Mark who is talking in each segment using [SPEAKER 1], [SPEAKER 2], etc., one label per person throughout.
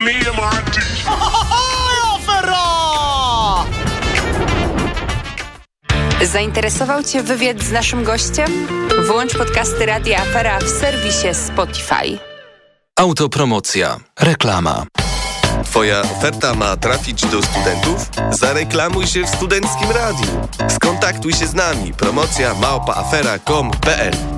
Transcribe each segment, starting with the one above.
[SPEAKER 1] Zainteresował Cię wywiad z naszym gościem? Włącz podcasty Radia Afera w serwisie Spotify.
[SPEAKER 2] Autopromocja. Reklama.
[SPEAKER 3] Twoja oferta ma trafić do studentów? Zareklamuj się w Studenckim Radiu. Skontaktuj się z nami. Promocja małpaafera.com.pl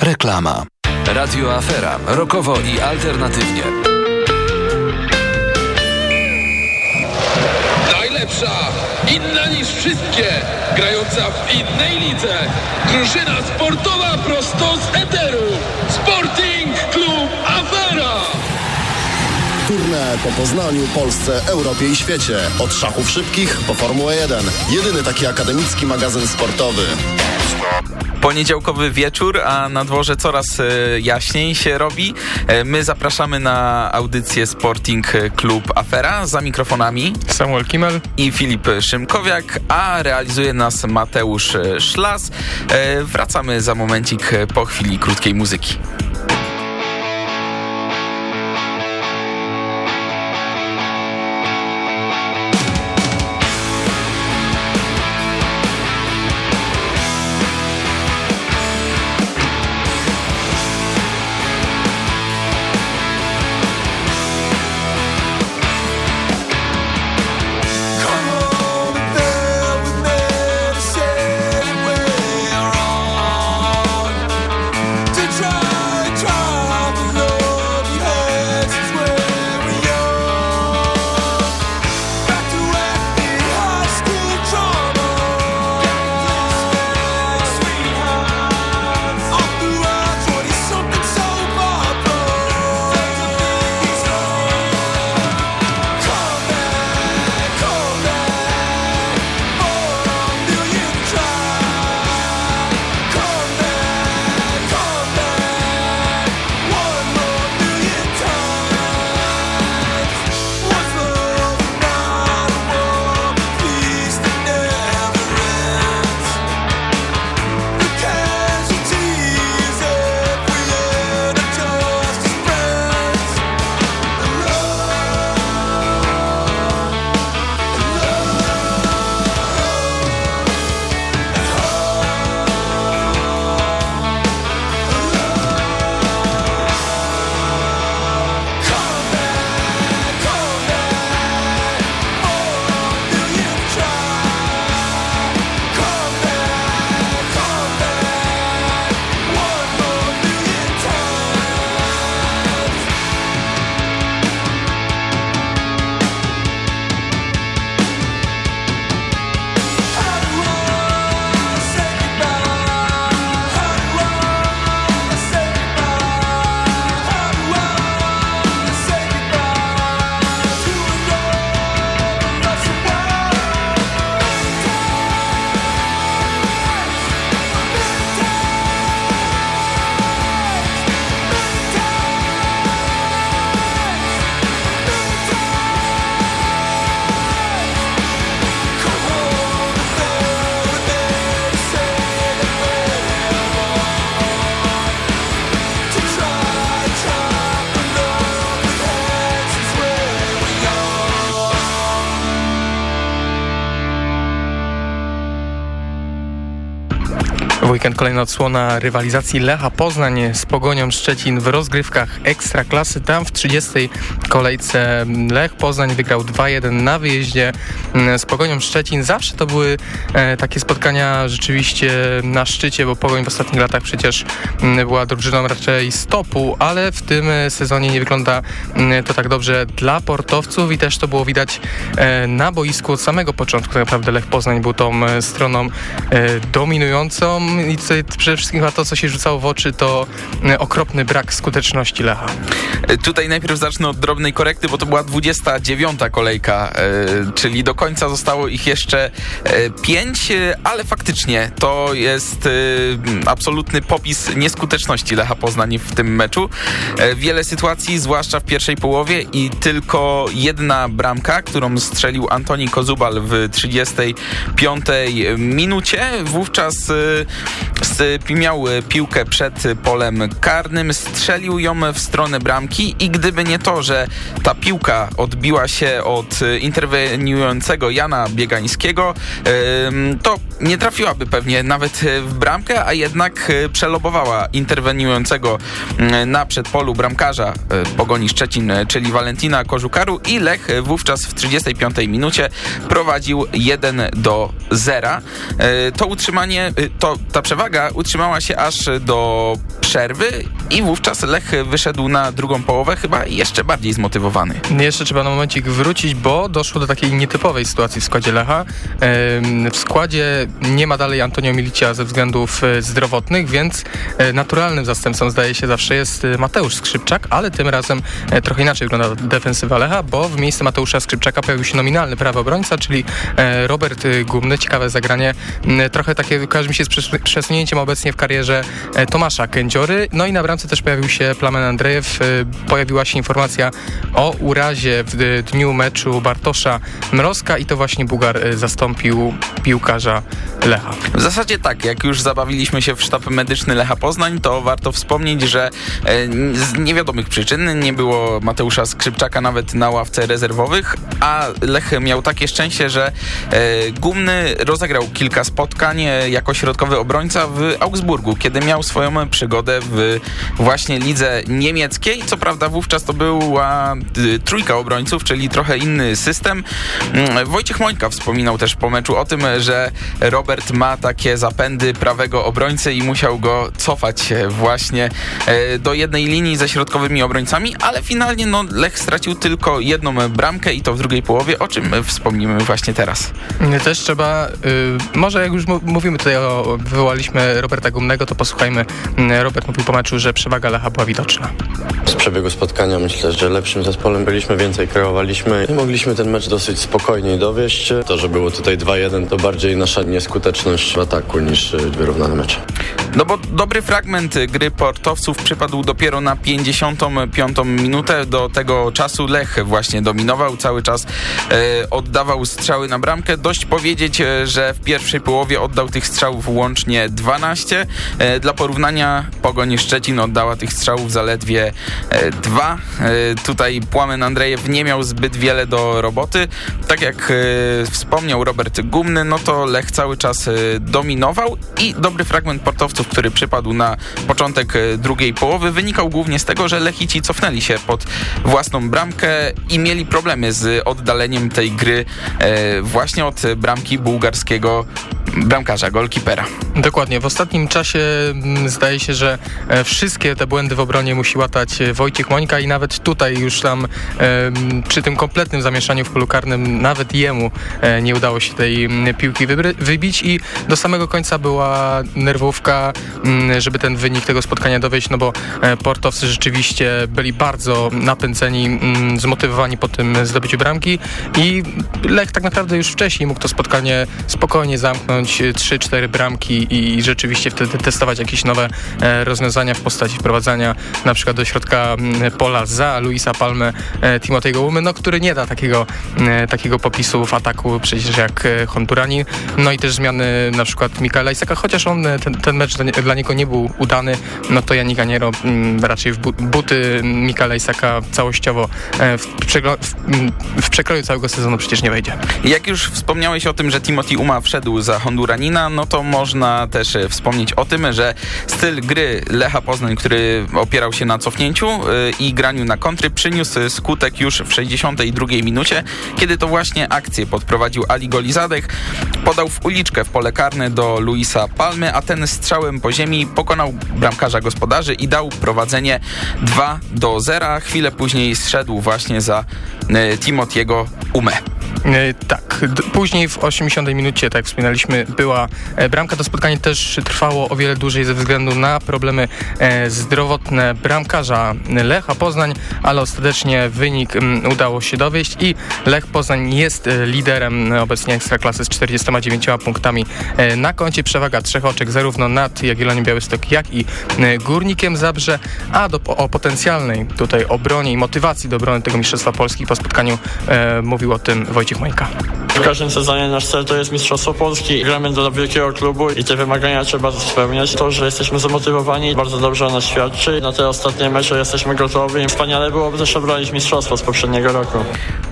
[SPEAKER 2] Reklama. Radio Afera. Rokowo i alternatywnie.
[SPEAKER 4] Najlepsza, inna niż wszystkie, grająca w innej lidze. Drużyna sportowa prosto z
[SPEAKER 5] Turne po Poznaniu, Polsce, Europie i świecie. Od szachów szybkich po Formułę 1. Jedyny taki akademicki magazyn sportowy.
[SPEAKER 6] Poniedziałkowy wieczór, a na dworze coraz e, jaśniej się robi. E, My zapraszamy na audycję Sporting Club Afera za mikrofonami
[SPEAKER 7] Samuel Kimmel.
[SPEAKER 6] i Filip Szymkowiak, a realizuje nas Mateusz Szlas. E, Wracamy za momencik po chwili krótkiej muzyki.
[SPEAKER 7] Weekend kolejna odsłona rywalizacji Lecha Poznań z Pogonią Szczecin w rozgrywkach Ekstraklasy. Tam w 30. kolejce Lech Poznań wygrał 2-1 na wyjeździe mm, z Pogonią Szczecin. Zawsze to były e, takie spotkania rzeczywiście na szczycie, bo Pogoń w ostatnich latach przecież mm, była drużyną raczej stopu, ale w tym e, sezonie nie wygląda mm, to tak dobrze dla portowców i też to było widać e, na boisku od samego początku. Tak naprawdę Lech Poznań był tą stroną dominującą tutaj przede wszystkim chyba to, co się rzucało w oczy, to e, okropny brak skuteczności Lecha.
[SPEAKER 6] E, tutaj najpierw zacznę od drobnej korekty, bo to była 29. kolejka, e, czyli do końca zostało ich jeszcze e, 5, e, ale faktycznie to jest absolutny popis nieskuteczności Lecha Poznań w tym meczu. Wiele sytuacji, zwłaszcza w pierwszej połowie i tylko jedna bramka, którą strzelił Antoni Kozubal w 35 minucie. Wówczas miał piłkę przed polem karnym, strzelił ją w stronę bramki i gdyby nie to, że ta piłka odbiła się od interweniującego Jana Biegańskiego, e, to nie trafiłaby pewnie nawet w bramkę, a jednak e, przelobowała interweniującego na przedpolu bramkarza Pogoni Szczecin, czyli Valentina Kożukaru i Lech wówczas w 35 minucie prowadził 1 do 0. To utrzymanie, to, ta przewaga utrzymała się aż do przerwy i wówczas Lech wyszedł na drugą połowę chyba jeszcze bardziej zmotywowany.
[SPEAKER 7] Jeszcze trzeba na momencik wrócić, bo doszło do takiej nietypowej sytuacji w składzie Lecha. W składzie nie ma dalej Antonio Milicia ze względów e, zdrowotnych, więc e, naturalnym zastępcą zdaje się zawsze jest e, Mateusz Skrzypczak, ale tym razem trochę inaczej wygląda defensywa Lecha, bo w miejsce Mateusza Skrzypczaka pojawił się nominalny prawy obrońca, czyli Robert Gumny. Ciekawe zagranie. Trochę takie kojarzy mi się z przesunięciem obecnie w karierze Tomasza Kędziory. No i na też pojawił się Plamen Andrejew. Pojawiła się informacja o urazie w dniu meczu Bartosza Mrozka i to właśnie Bugar zastąpił piłkarza Lecha.
[SPEAKER 6] W zasadzie tak, jak już zabawiliśmy się w sztab medyczny Lecha Poznań, to warto wspomnieć, że z niewiadomych przyczyn nie było Mateusza Skrzypczaka nawet na ławce rezerwowych, a Lech miał takie szczęście, że Gumny rozegrał kilka spotkań jako środkowy obrońca w Augsburgu, kiedy miał swoją przygodę w właśnie lidze niemieckiej. Co prawda wówczas to była trójka obrońców, czyli trochę inny system. Mm, Wojciech Mońka wspominał też po meczu o tym, że Robert ma takie zapędy prawego obrońcy i musiał go cofać właśnie do jednej linii ze środkowymi obrońcami, ale finalnie no, Lech stracił tylko jedną bramkę i to w drugiej połowie, o czym wspomnimy właśnie teraz.
[SPEAKER 7] Też trzeba, y, może jak już mówimy tutaj o, wywołaliśmy Roberta Gumnego, to posłuchajmy. Robert mówił po meczu, że przewaga Lecha była widoczna.
[SPEAKER 8] Z przebiegu spotkania myślę, że lepszym zespołem byliśmy, więcej kreowaliśmy i mogliśmy ten mecz dosyć spokojnie dowieść. To, że było tutaj 2-1 to bardziej nasza nieskuteczność w ataku niż wyrównany mecz.
[SPEAKER 6] No bo dobry fragment gry portowców przypadł dopiero na 55 minutę. Do tego czasu Lech właśnie dominował, cały czas e, oddawał strzały na bramkę. Dość powiedzieć, że w pierwszej połowie oddał tych strzałów łącznie 12. E, dla porównania Pogoń Szczecin oddała tych strzałów zaledwie e, dwa. E, tutaj Płamen Andrejew nie miał zbyt wiele do roboty. Tak jak e, wspomniał Robert Gumny, no to Lech cały czas e, dominował i dobry fragment portowców, który przypadł na początek e, drugiej połowy, wynikał głównie z tego, że Lechici cofnęli się pod własną bramkę i mieli problemy z oddaleniem tej gry e, właśnie od bramki bułgarskiego bramkarza, golkipera.
[SPEAKER 7] Dokładnie. W ostatnim czasie m, zdaje się, że e, wszystkie te błędy w obronie musi łatać e, Wojciech Mońka i nawet tutaj już tam e, przy tym kompletnym zamieszaniu w polu karnym nawet jemu nie udało się tej m, piłki wybić i do samego końca była nerwówka, żeby ten wynik tego spotkania dowieść, no bo portowcy rzeczywiście byli bardzo napędzeni, zmotywowani po tym zdobyciu bramki i Lech tak naprawdę już wcześniej mógł to spotkanie spokojnie zamknąć 3-4 bramki i rzeczywiście wtedy testować jakieś nowe e, rozwiązania w postaci wprowadzania na przykład do środka pola za Luisa Palmę e, Timotego Łumy, no który nie da takiego, e, takiego popisu w ataku przecież jak Hondurani. No i też zmiany na przykład Mikaela Isaka, chociaż on ten, ten mecz dla, niego nie był udany, no to Janik Aniero raczej w buty Mikaela Isaka całościowo w, w, w przekroju całego sezonu przecież nie wejdzie.
[SPEAKER 6] Jak już wspomniałeś o tym, że Timothy Uma wszedł za Honduranina, no to można też e, wspomnieć o tym, że styl gry Lecha Poznań, który opierał się na cofnięciu e, i graniu na kontry, przyniósł skutek już w 62 minucie, kiedy to właśnie akcję podprowadził Ali Golizadek, podał w uliczkę w pole karne do Luisa Palmy, a ten strzałem po ziemi pokonał bramkarza gospodarzy i dał prowadzenie 2 do 0. Chwilę później zszedł właśnie za e, Timotiego Umę.
[SPEAKER 7] Tak, później w 80 minucie, tak wspominaliśmy, była bramka. To spotkanie też trwało o wiele dłużej ze względu na problemy zdrowotne bramkarza Lecha Poznań, ale ostatecznie wynik udało się dowieść i Lech Poznań jest liderem obecnie Ekstraklasy z 49 punktami na koncie. Przewaga trzech oczek zarówno nad Jagiellonią Białystok, jak i Górnikiem Zabrze, a do, o potencjalnej tutaj obronie i motywacji do obrony tego Mistrzostwa Polski po spotkaniu e, mówił o tym Wojciech Majka.
[SPEAKER 9] W każdym sezonie nasz cel to jest Mistrzostwo Polski. Gramy do wielkiego klubu i te wymagania trzeba spełniać. To, że jesteśmy zmotywowani, bardzo dobrze o nas świadczy. Na te ostatnie mecze jesteśmy gotowi. Wspaniale byłoby też obronić mistrzostwo z poprzedniego roku.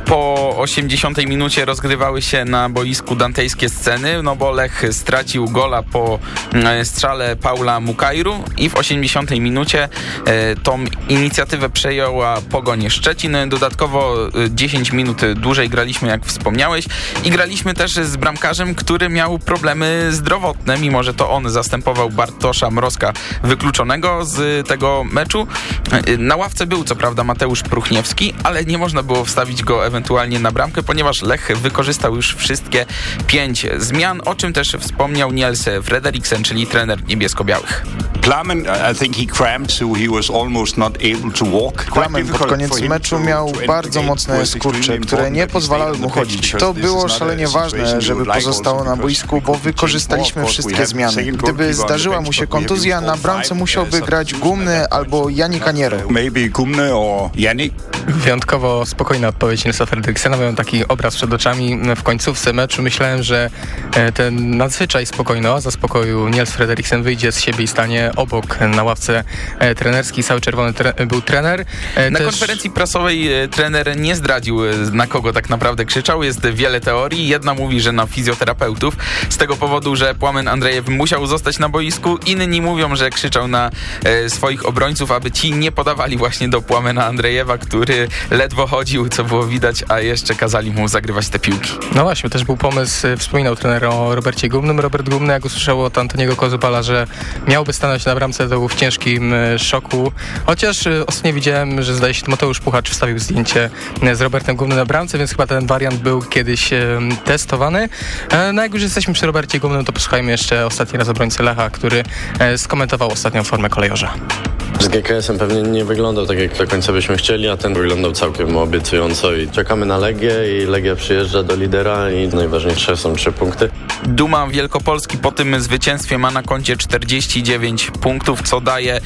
[SPEAKER 6] Po 80 minucie rozgrywały się na boisku dantejskie sceny, no bo Lech stracił gola po e, strzale Paula Mukajru i w 80 minucie e, tą inicjatywę przejęła Pogoń Szczecin. Dodatkowo 10 e, minut dłużej graliśmy, jak wspomniałeś, i graliśmy też z bramkarzem, który miał problemy zdrowotne, mimo że to on zastępował Bartosza Mrozka wykluczonego z tego meczu. Na ławce był co prawda Mateusz Pruchniewski, ale nie można było wstawić go ewentualnie na bramkę, ponieważ Lech wykorzystał już wszystkie pięć zmian, o czym też wspomniał Niels Frederiksen, czyli trener niebiesko-białych.
[SPEAKER 10] Klamen,
[SPEAKER 11] pod koniec meczu miał bardzo mocne skurcze, które nie pozwalały mu chodzić. To było szalenie ważne, żeby pozostał na boisku, bo wykorzystaliśmy wszystkie zmiany. Gdyby zdarzyła mu się kontuzja, na bramce musiałby grać Gumny albo Janik Aniero.
[SPEAKER 7] Wyjątkowo spokojna odpowiedź Nilsa Fredriksena. Miałem taki obraz przed oczami w końcówce meczu. Myślałem, że e, ten nadzwyczaj spokojny oaza spokoju Niels Fredriksen wyjdzie z siebie i stanie obok na ławce e, trenerskiej. Cały czerwony tre był trener.
[SPEAKER 6] E, na Też... konferencji prasowej trener nie zdradził, na kogo tak naprawdę krzyczał. Jest wiele teorii. Jedna mówi, że na fizjoterapeutów z tego powodu, że Płamen Andrzejew musiał zostać na boisku. Inni mówią, że krzyczał na swoich obrońców, aby ci nie podawali właśnie do Płamena Andrzejewa, który ledwo chodził, co było widać, a jeszcze kazali mu zagrywać te piłki.
[SPEAKER 7] No właśnie, też był pomysł, y, wspominał trener o Robercie Gumnym. Robert Gumny, jak usłyszał od Antoniego Kozubala, że miałby stanąć na bramce, to był w ciężkim y, szoku. Chociaż y, ostatnio widziałem, że zdaje się Mateusz Puchacz wstawił zdjęcie z Robertem Gumnym na bramce, więc chyba ten wariant był kiedyś testowany. E, no jak już jesteśmy przy Robercie Gumnym, to posłuchajmy jeszcze ostatni raz obrońcy Lecha, który e, skomentował ostatnią formę kolejorza.
[SPEAKER 8] Z GKS-em pewnie nie wyglądał tak, jak do końca byśmy chcieli, a ten wyglądał całkiem obiecująco i czekamy na Legię i Legia przyjeżdża do lidera i najważniejsze są trzy punkty.
[SPEAKER 6] Duma Wielkopolski po tym zwycięstwie ma na koncie 49 punktów, co daje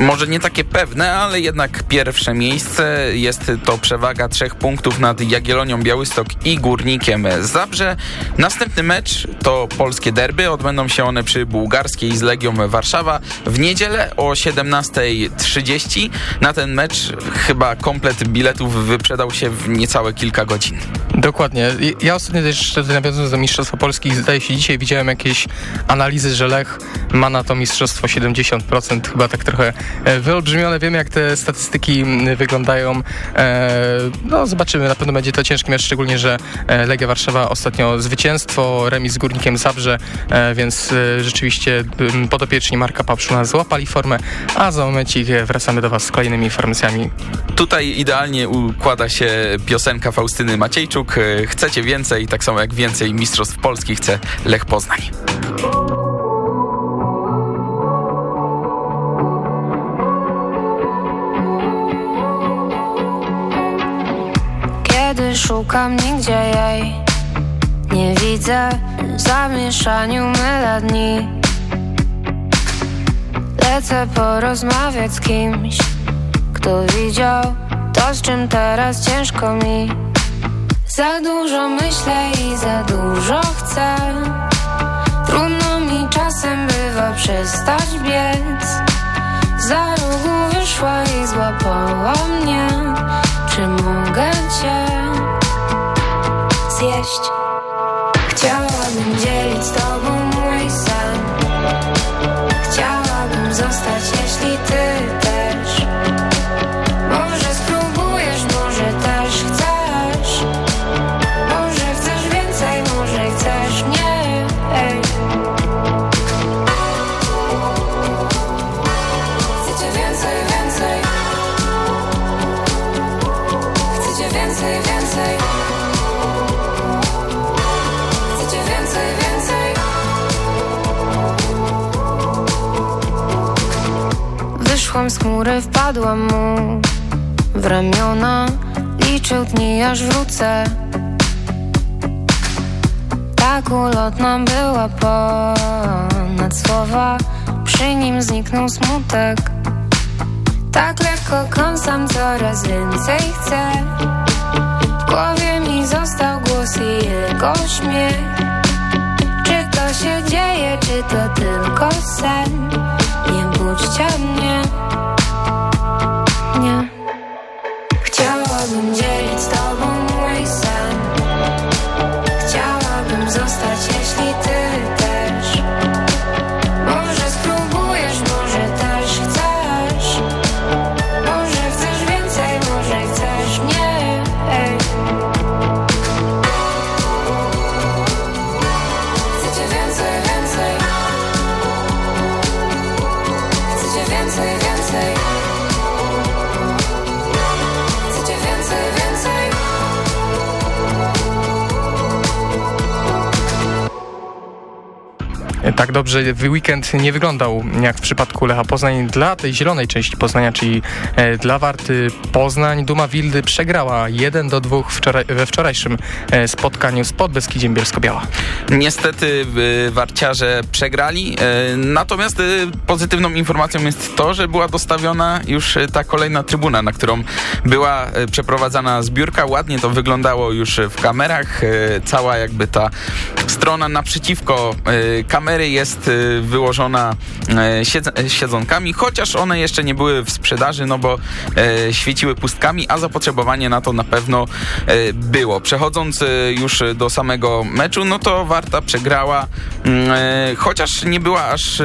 [SPEAKER 6] może nie takie pewne, ale jednak pierwsze miejsce. Jest to przewaga trzech punktów nad Jagiellonią Białystok i Górnikiem Zabrze. Następny mecz to polskie derby. Odbędą się one przy bułgarskiej z Legią Warszawa w niedzielę o 17.30. Na ten mecz chyba komplet biletów wyprzedał się w niecałe kilka godzin.
[SPEAKER 7] Dokładnie. Ja ostatnio też nawiązując do Mistrzostwa Polski, zdaje się dzisiaj widziałem jakieś analizy, że Lech ma na to mistrzostwo 70%, chyba tak trochę e, wyolbrzymione. Wiem jak te statystyki wyglądają. E, no zobaczymy, na pewno będzie to ciężki mecz, szczególnie, że e, Legia Warszawa ostatnio zwycięstwo, remis z Górnikiem Zabrze, więc rzeczywiście podopieczni Marka Papszuna złapali formę, a za momencik wracamy do Was z kolejnymi informacjami.
[SPEAKER 6] Tutaj idealnie układa się piosenka Faustyny Maciejczuk. Chcecie więcej, tak samo jak więcej Mistrzostw Polski chce Lech Poznań.
[SPEAKER 12] Kiedy szukam nigdzie jej. Nie widzę w zamieszaniu mylę dni Lecę porozmawiać z kimś Kto widział to, z czym teraz ciężko mi. Za dużo myślę i za dużo chcę. Trudno mi czasem bywa przestać biec. Za rogu wyszła i złapała mnie. Czy mogę zjeść? Chciałabym dzielić z tobą Zeszłam z chmury, wpadłam mu w ramiona. Liczył dni, aż wrócę. Tak ulotna była ponad słowa. Przy nim zniknął smutek. Tak lekko kąsam, coraz więcej chcę. W głowie mi został głos i jego śmiech. Czy to się dzieje, czy to tylko sen? Nie budźcie mnie. Nie
[SPEAKER 7] Tak dobrze weekend nie wyglądał jak w przypadku Lecha Poznań dla tej zielonej części Poznania, czyli e, dla Warty Poznań. Duma Wildy przegrała 1 do 2 wczoraj, we wczorajszym e, spotkaniu z Podbeskidziem Bielsko-Biała.
[SPEAKER 6] Niestety y, warciarze przegrali, natomiast pozytywną informacją jest to, że była dostawiona już ta kolejna trybuna, na którą była przeprowadzana zbiórka. Ładnie to wyglądało już w kamerach. Cała jakby ta strona naprzeciwko y, jest y, wyłożona y, siedz- siedzonkami, chociaż one jeszcze nie były w sprzedaży, no bo y, świeciły pustkami, a zapotrzebowanie na to na pewno było. Przechodząc już do samego meczu, no to Warta przegrała, mm, chociaż nie była aż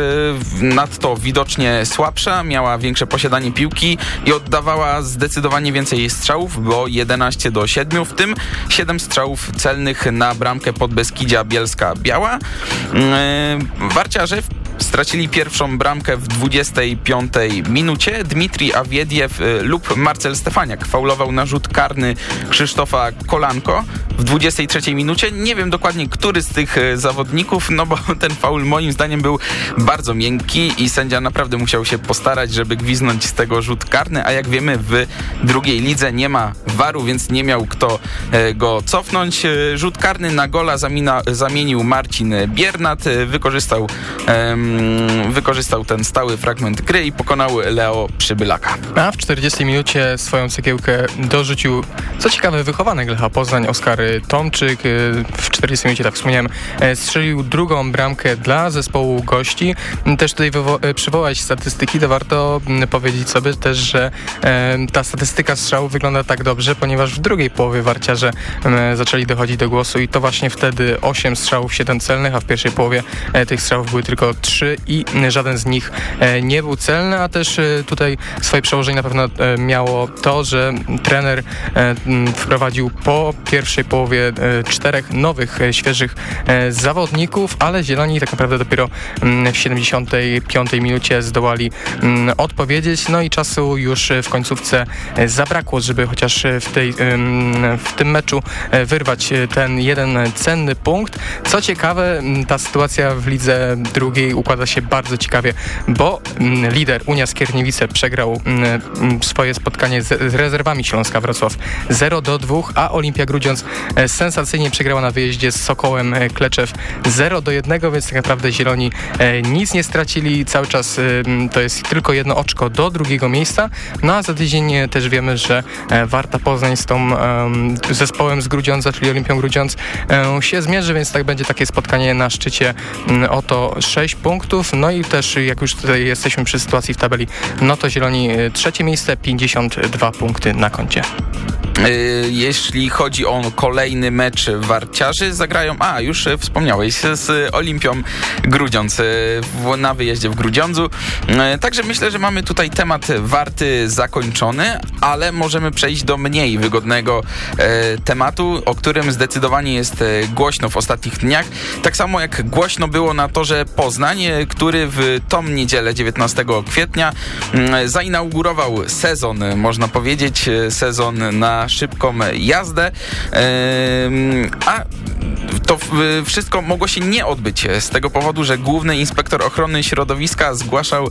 [SPEAKER 6] nadto widocznie słabsza, miała większe posiadanie piłki i oddawała zdecydowanie więcej strzałów, bo 11 do 7, w tym 7 strzałów celnych na bramkę pod Beskidzia Bielska-Biała. Yy, Warciarze stracili pierwszą bramkę w 25 minucie. Dmitrij Awiediew y, lub Marcel Stefaniak faulował na rzut karny Krzysztofa Kolanko w 23 minucie. Nie wiem dokładnie, który z tych y, zawodników, no bo ten faul moim zdaniem był bardzo miękki i sędzia naprawdę musiał się postarać, żeby gwiznąć z tego rzut karny, a jak wiemy w drugiej lidze nie ma waru, więc nie miał kto e, go cofnąć. E, Rzut karny na gola zamina, zamienił Marcin Biernat, e, wykorzystał, em, wykorzystał ten stały fragment gry i pokonał Leo Przybylaka.
[SPEAKER 7] A w 40 minucie swoją cegiełkę dorzucił, co ciekawe, wychowanek Lecha Poznań, Oskar Tomczyk. Y, W 40 minucie, tak wspomniałem, e, strzelił drugą bramkę dla zespołu gości. Też tutaj e, przywołać statystyki, to warto mm, powiedzieć sobie też, że e, ta statystyka strzału wygląda tak dobrze, ponieważ w drugiej połowie warciarze zaczęli dochodzić do głosu i to właśnie wtedy 8 strzałów, 7 celnych, a w pierwszej połowie tych strzałów były tylko 3 i żaden z nich e, nie był celny, a też e, tutaj swoje przełożenie na pewno e, miało to, że trener wprowadził po pierwszej połowie czterech nowych, świeżych zawodników, ale Zieloni tak naprawdę dopiero w 75 minucie zdołali odpowiedzieć, no i czasu już w końcówce zabrakło, żeby chociaż w, tej, w tym meczu wyrwać ten jeden cenny punkt. Co ciekawe, ta sytuacja w lidze drugiej układa się bardzo ciekawie, bo mm, lider Unia Skierniewice przegrał mm, mm, swoje spotkanie z, rezerwami Śląska Wrocław 0 do 2, a Olimpia Grudziądz e, sensacyjnie przegrała na wyjeździe z Sokołem e, Kleczew 0 do 1, więc tak naprawdę Zieloni e, nic nie stracili. Cały czas to jest tylko jedno oczko do drugiego miejsca. No a za tydzień też wiemy, że Warta Poznań z tą em, zespołem z Grudziądza, czyli Olimpią Grudziądz się zmierzy, więc tak będzie takie spotkanie na szczycie oto 6 punktów. No i też jak już tutaj jesteśmy przy sytuacji w tabeli, no to Zieloni e, trzecie miejsce, 52 punkty na koncie.
[SPEAKER 6] Y, Jeśli chodzi o kolejny mecz warciarzy, zagrają, a już y, wspomniałeś, z Olimpią Grudziądz w- na wyjeździe w Grudziądzu. Także myślę, że mamy tutaj temat warty zakończony, ale możemy przejść do mniej wygodnego e, tematu, o którym zdecydowanie jest e, głośno w ostatnich dniach. Tak samo jak głośno było na torze Poznań, e, który w tą niedzielę 19 kwietnia mm, zainaugurował sezon, e, można powiedzieć, e, sezon na szybką jazdę. A to wszystko mogło się nie odbyć z tego powodu, że główny inspektor ochrony środowiska zgłaszał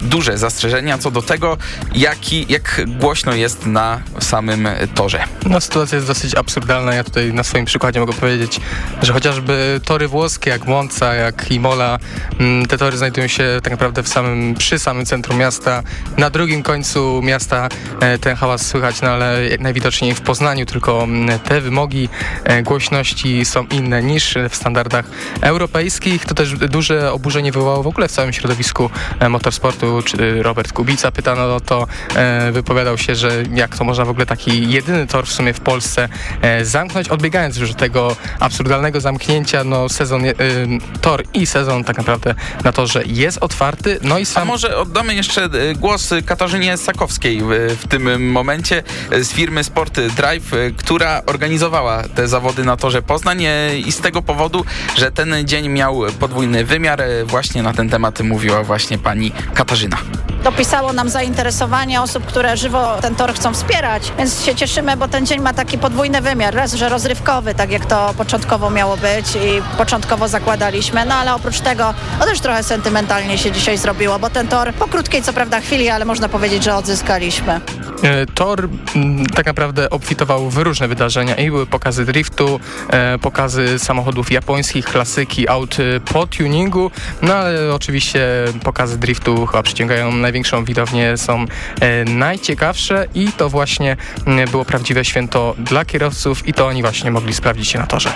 [SPEAKER 6] duże zastrzeżenia co do tego, jaki, jak głośno jest na samym torze.
[SPEAKER 7] No sytuacja jest dosyć absurdalna. Ja tutaj na swoim przykładzie mogę powiedzieć, że chociażby tory włoskie jak Monza, jak Imola, mm, te tory znajdują się tak naprawdę w samym, przy samym centrum miasta. Na drugim końcu miasta e, ten hałas słychać, no ale najwidoczniej w Poznaniu, tylko mm, te wymogi e, głośności są inne niż w standardach europejskich. To też duże oburzenie wywołało w ogóle w całym środowisku e, motorsportu. Czy Robert Kubica pytano o to, wypowiadał się, że jak to można w ogóle taki jedyny tor w sumie w Polsce zamknąć, odbiegając już od tego absurdalnego zamknięcia, no sezon, tor i sezon tak naprawdę na to, że jest otwarty, no i sam...
[SPEAKER 6] A może oddamy jeszcze głos Katarzynie Sakowskiej w tym momencie z firmy Sport Drive, która organizowała te zawody na torze Poznań i z tego powodu, że ten dzień miał podwójny wymiar, właśnie na ten temat mówiła właśnie pani Katarzyna.
[SPEAKER 10] Dopisało nam zainteresowanie osób, które żywo ten tor chcą wspierać, więc się cieszymy, bo ten dzień ma taki podwójny wymiar. Raz, że rozrywkowy, tak jak to początkowo miało być i początkowo zakładaliśmy, no ale oprócz tego no też trochę sentymentalnie się dzisiaj zrobiło, bo ten tor po krótkiej co prawda chwili, ale można powiedzieć, że odzyskaliśmy.
[SPEAKER 7] E, tor tak naprawdę obfitował w różne wydarzenia i były pokazy driftu, e, pokazy samochodów japońskich, klasyki, aut e, po tuningu, no ale oczywiście pokazy driftu chyba przyciągają największą widownię, są najciekawsze i to właśnie było prawdziwe święto dla kierowców i to oni właśnie mogli sprawdzić się na torze.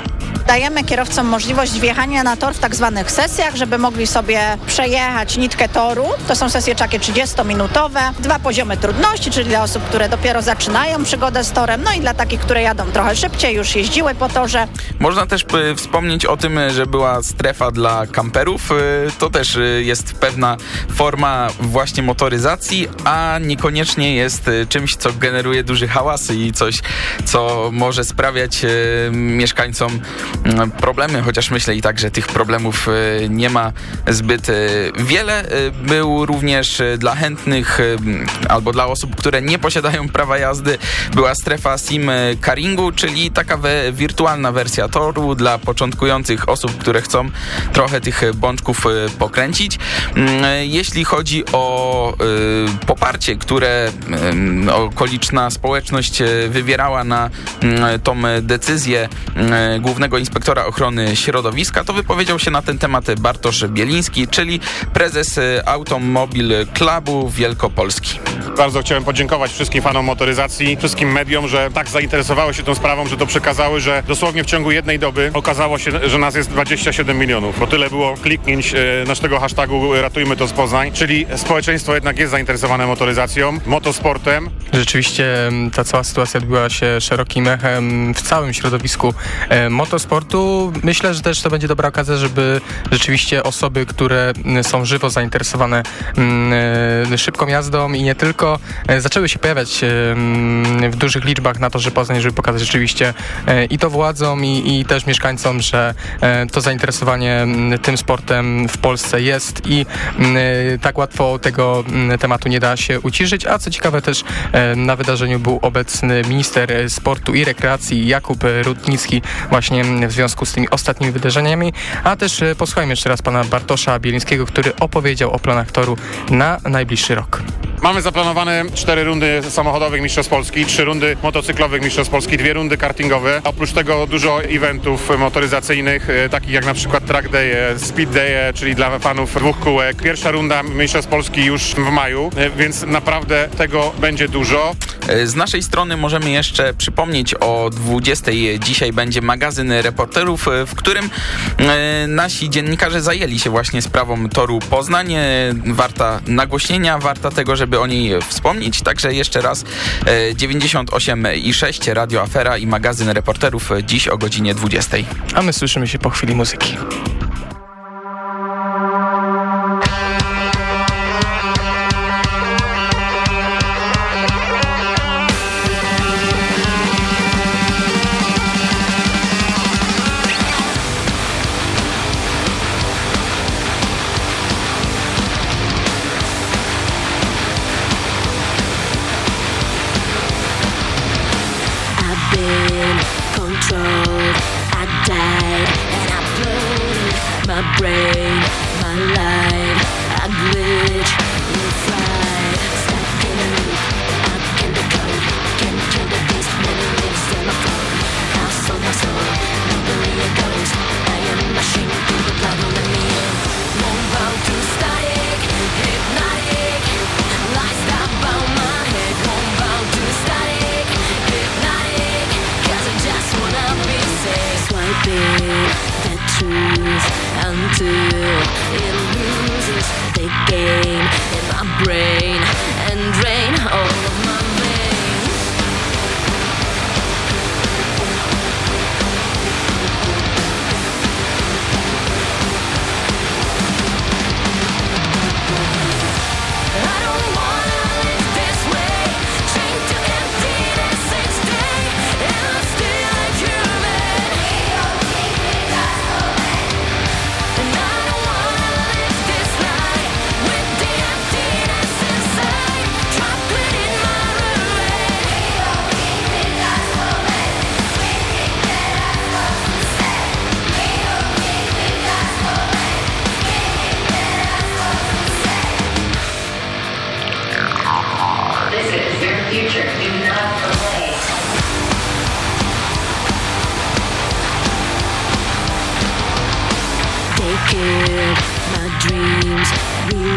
[SPEAKER 10] Dajemy kierowcom możliwość wjechania na tor w tak zwanych sesjach, żeby mogli sobie przejechać nitkę toru. To są sesje takie 30-minutowe, dwa poziomy trudności, czyli dla osób, które dopiero zaczynają przygodę z torem, no i dla takich, które jadą trochę szybciej, już jeździły po torze.
[SPEAKER 6] Można też y, wspomnieć o tym, że była strefa dla kamperów. Y, to też y, jest pewna forma właśnie motoryzacji, a niekoniecznie jest czymś, co generuje duży hałas i coś, co może sprawiać mieszkańcom mm, problemy, chociaż myślę i tak, że tych problemów nie ma zbyt wiele. Był również dla chętnych albo dla osób, które nie posiadają prawa jazdy, była strefa sim caringu, czyli taka we, wirtualna wersja toru dla początkujących osób, które chcą trochę tych bączków y, pokręcić. Mm, jeśli chodzi o y, poparcie, które y, okoliczna społeczność wywierała na tą decyzję Głównego Inspektora Ochrony Środowiska, to wypowiedział się na ten temat Bartosz Bieliński, czyli prezes Automobil Clubu Wielkopolski.
[SPEAKER 13] Bardzo chciałem podziękować wszystkim fanom motoryzacji, wszystkim mediom, że tak zainteresowały się tą sprawą, że to przekazały, że dosłownie w ciągu jednej doby okazało się, że nas jest 27 milionów, bo tyle było kliknięć e, naszego hashtagu Ratujmy to z Poznań, czyli społeczeństwo jednak jest zainteresowane motoryzacją, motosportem.
[SPEAKER 7] Rzeczywiście ta cała sytuacja odbyła się szerokim echem w całym środowisku e, motosportu. Myślę, że też to będzie dobra okazja, żeby rzeczywiście osoby, które są żywo zainteresowane szybką jazdą i nie tylko, e, zaczęły się pojawiać w dużych liczbach na to, że Poznań, żeby pokazać rzeczywiście e, i to władzom, i, i też mieszkańcom, że e, to zainteresowanie tym sportem w Polsce jest i e, tak łatwo tego tematu nie da się uciszyć, a co ciekawe też na wydarzeniu był obecny minister sportu i rekreacji Jakub Rutnicki właśnie w związku z tymi ostatnimi wydarzeniami, a też posłuchajmy jeszcze raz pana Bartosza Bielińskiego, który opowiedział o planach toru na najbliższy rok.
[SPEAKER 13] Mamy zaplanowane cztery rundy samochodowych Mistrzostw Polski, trzy rundy motocyklowych Mistrzostw Polski, dwie rundy kartingowe. Oprócz tego dużo eventów motoryzacyjnych, e, takich jak na przykład Track Day, Speed Day, czyli dla fanów dwóch kółek. Pierwsza runda Mistrzostw Polski już w maju, więc naprawdę tego będzie dużo.
[SPEAKER 6] Z naszej strony możemy jeszcze przypomnieć o 20. Dzisiaj będzie magazyn reporterów, w którym nasi dziennikarze zajęli się właśnie sprawą toru Poznań. Warta nagłośnienia, warta tego, żeby o niej wspomnieć. Także jeszcze raz 98 i 6 Radio Afera i magazyn reporterów dziś o godzinie 20.
[SPEAKER 7] A my słyszymy się po chwili muzyki.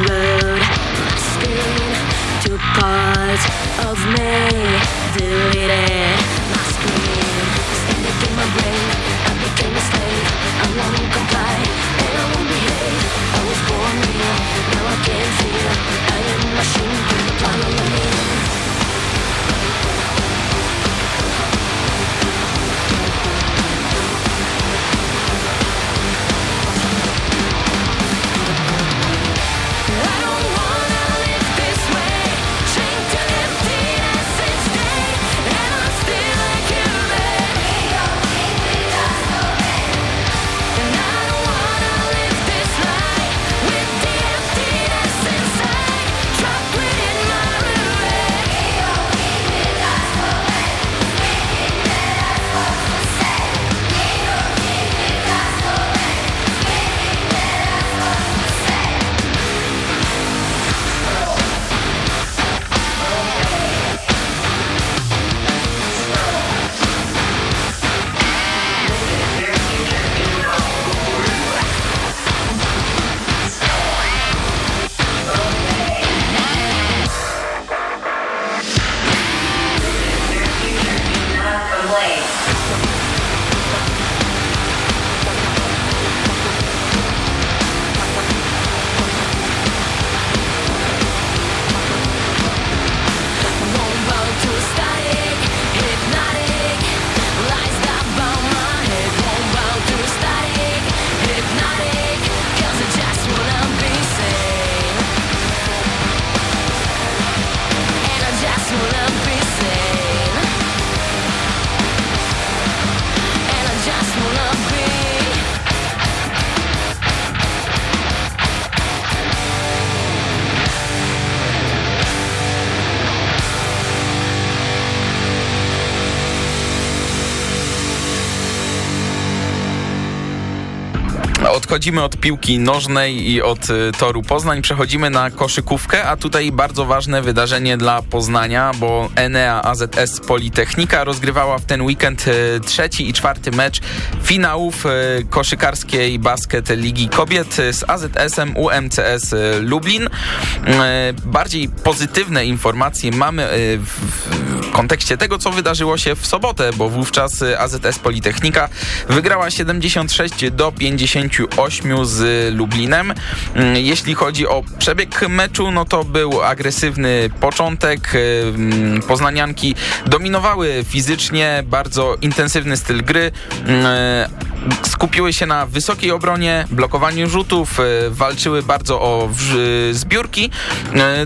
[SPEAKER 14] road Spin to parts of me. Deleted my screen Standing in my brain. I became a slave. I won't comply.
[SPEAKER 6] Odchodzimy od piłki nożnej i od y, toru Poznań, przechodzimy na koszykówkę, a tutaj bardzo ważne wydarzenie dla Poznania, bo Enea AZS Politechnika rozgrywała w ten weekend y, trzeci i czwarty mecz finałów y, koszykarskiej basket Ligi Kobiet z AZS-em UMCS Lublin. Bardziej pozytywne informacje mamy w kontekście tego, co wydarzyło się w sobotę, bo wówczas AZS Politechnika wygrała 76 do 58 8 z Lublinem. Mm, jeśli chodzi o przebieg meczu, no to był agresywny początek. Mm, poznanianki dominowały fizycznie, bardzo intensywny styl gry mm, skupiły się na wysokiej obronie, blokowaniu rzutów, walczyły bardzo o zbiórki,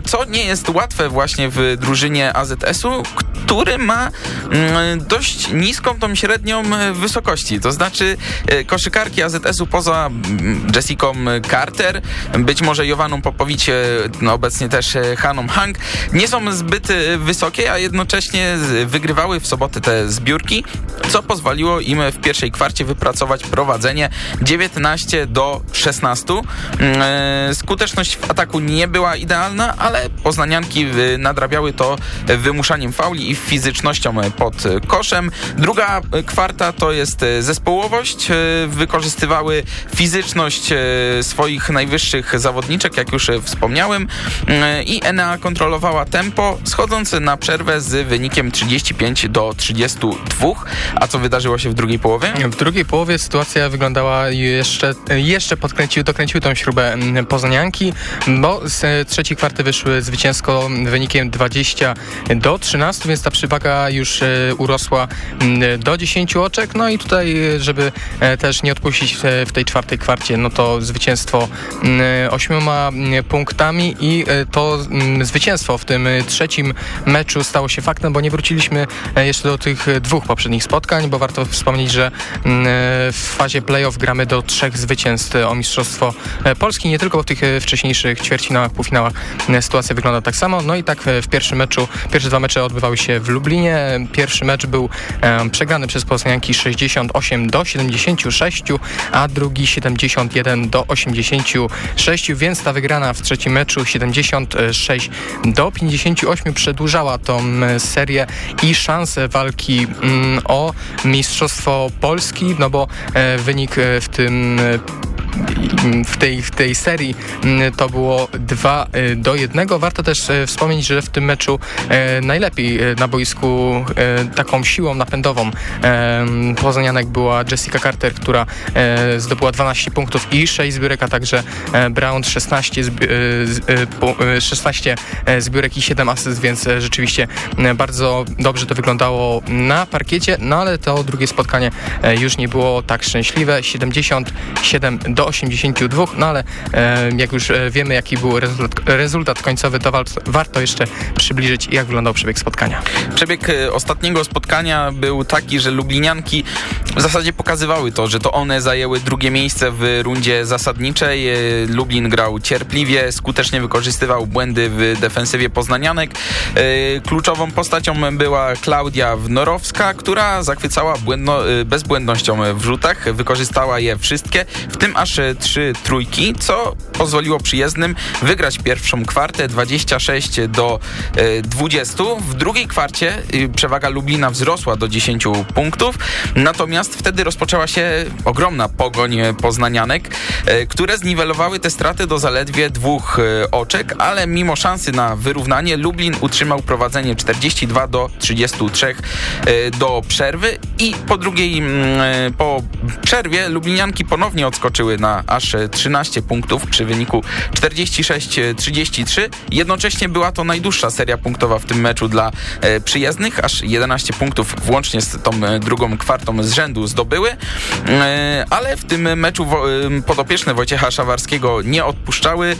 [SPEAKER 6] co nie jest łatwe właśnie w drużynie AZS-u, który ma mm, dość niską tą średnią wysokości. To znaczy koszykarki AZS-u poza mm, Jessica Carter, być może Jowaną Popowicie, no obecnie też Haną Hank, nie są zbyt wysokie, a jednocześnie wygrywały w sobotę te zbiórki, co pozwoliło im w pierwszej kwarcie wypracować prowadzenie 19 do 16. Mm, e, skuteczność w ataku nie była idealna, ale poznanianki nadrabiały to wymuszaniem fauli i fizycznością pod koszem. Druga kwarta to jest zespołowość. E, wykorzystywały fizyczność e, swoich najwyższych zawodniczek, jak już wspomniałem i Enea kontrolowała tempo, schodząc na przerwę z wynikiem 35 do 32. A co wydarzyło się w drugiej połowie?
[SPEAKER 7] W drugiej połowie sytuacja wyglądała jeszcze, jeszcze podkręciły, dokręciły tą śrubę mm, poznanianki, bo z trzeciej kwarty wyszły zwycięsko wynikiem 20 do 13, więc ta przewaga już e, urosła mm, do 10 oczek. No i tutaj, żeby e, też nie odpuścić w tej czwartej kwarcie, no to zwycięstwo mm, ośmioma punktami i e, to zwycięstwo w tym trzecim meczu stało się faktem, bo nie wróciliśmy jeszcze do tych dwóch poprzednich spotkań, bo warto wspomnieć, że w fazie playoff gramy do trzech zwycięstw o Mistrzostwo e, Polski. Nie tylko w tych e, wcześniejszych ćwierćfinałach, półfinałach e, sytuacja wygląda tak samo. No i tak w pierwszym meczu, pierwsze dwa mecze odbywały się w Lublinie. Pierwszy mecz był przegrany przez Poznanianki 68 do 76, a drugi 71 do 86, więc ta wygrana w trzecim meczu 76 do 58 przedłużała tą serię i szansę walki mm, o Mistrzostwo Polski, no bo wynik w tym w tej, w tej serii mm, to było 2 y, do 1. Warto też y, wspomnieć, że w tym meczu y, najlepiej na boisku taką siłą napędową poznanianek była Jessica Carter, która zdobyła 12 punktów i 6 zbiórek, a także Brown 16, 16 zbiórek i 7 asyst, więc rzeczywiście bardzo dobrze to wyglądało na parkiecie, no ale to drugie spotkanie już nie było tak szczęśliwe. 77 do do 82, no ale e, jak już e, wiemy, jaki był rezultat, rezultat końcowy, to warto jeszcze przybliżyć, jak wyglądał przebieg spotkania.
[SPEAKER 6] Przebieg e, ostatniego spotkania był taki, że Lublinianki w zasadzie pokazywały to, że to one zajęły drugie miejsce w rundzie zasadniczej. Lublin grał cierpliwie, skutecznie wykorzystywał błędy w defensywie poznanianek. Kluczową postacią była Klaudia Wnorowska, która zachwycała błędno, bezbłędnością w rzutach, wykorzystała je wszystkie, w tym aż trzy trójki, co pozwoliło przyjezdnym wygrać pierwszą kwartę 26 do 20. E, w drugiej kwarcie y, przewaga Lublina wzrosła do 10 punktów, natomiast wtedy rozpoczęła się ogromna pogoń poznanianek, e, które zniwelowały te straty do zaledwie dwóch e, oczek, ale mimo szansy na wyrównanie Lublin utrzymał prowadzenie 42 do 33 do przerwy i po drugiej, mm, po przerwie Lublinianki ponownie odskoczyły na aż 13 punktów przy wyniku 46-33. Jednocześnie była to najdłuższa seria punktowa w tym meczu dla e, przyjezdnych, aż 11 punktów włącznie z tą e, drugą kwartą z rzędu zdobyły, e, ale w tym meczu podopieczne Wojciecha Szawarskiego nie odpuszczały,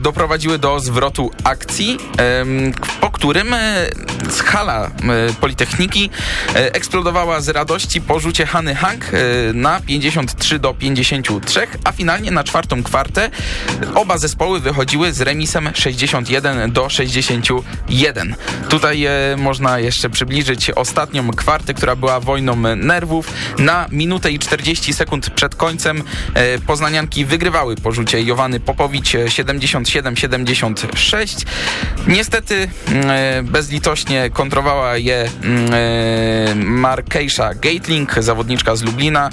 [SPEAKER 6] doprowadziły do zwrotu akcji, po którym hala Politechniki eksplodowała z radości po rzucie Hany Hank na 53 do 53 a finalnie na czwartą kwartę oba zespoły wychodziły z remisem 61 do 61. Tutaj e, można jeszcze przybliżyć ostatnią kwartę, która była wojną nerwów. Na minutę i 40 sekund przed końcem e, poznanianki wygrywały po rzucie Jowany Popowicz 77-76. Niestety e, bezlitośnie kontrowała je mm, Markejsza Gatling, zawodniczka z Lublina.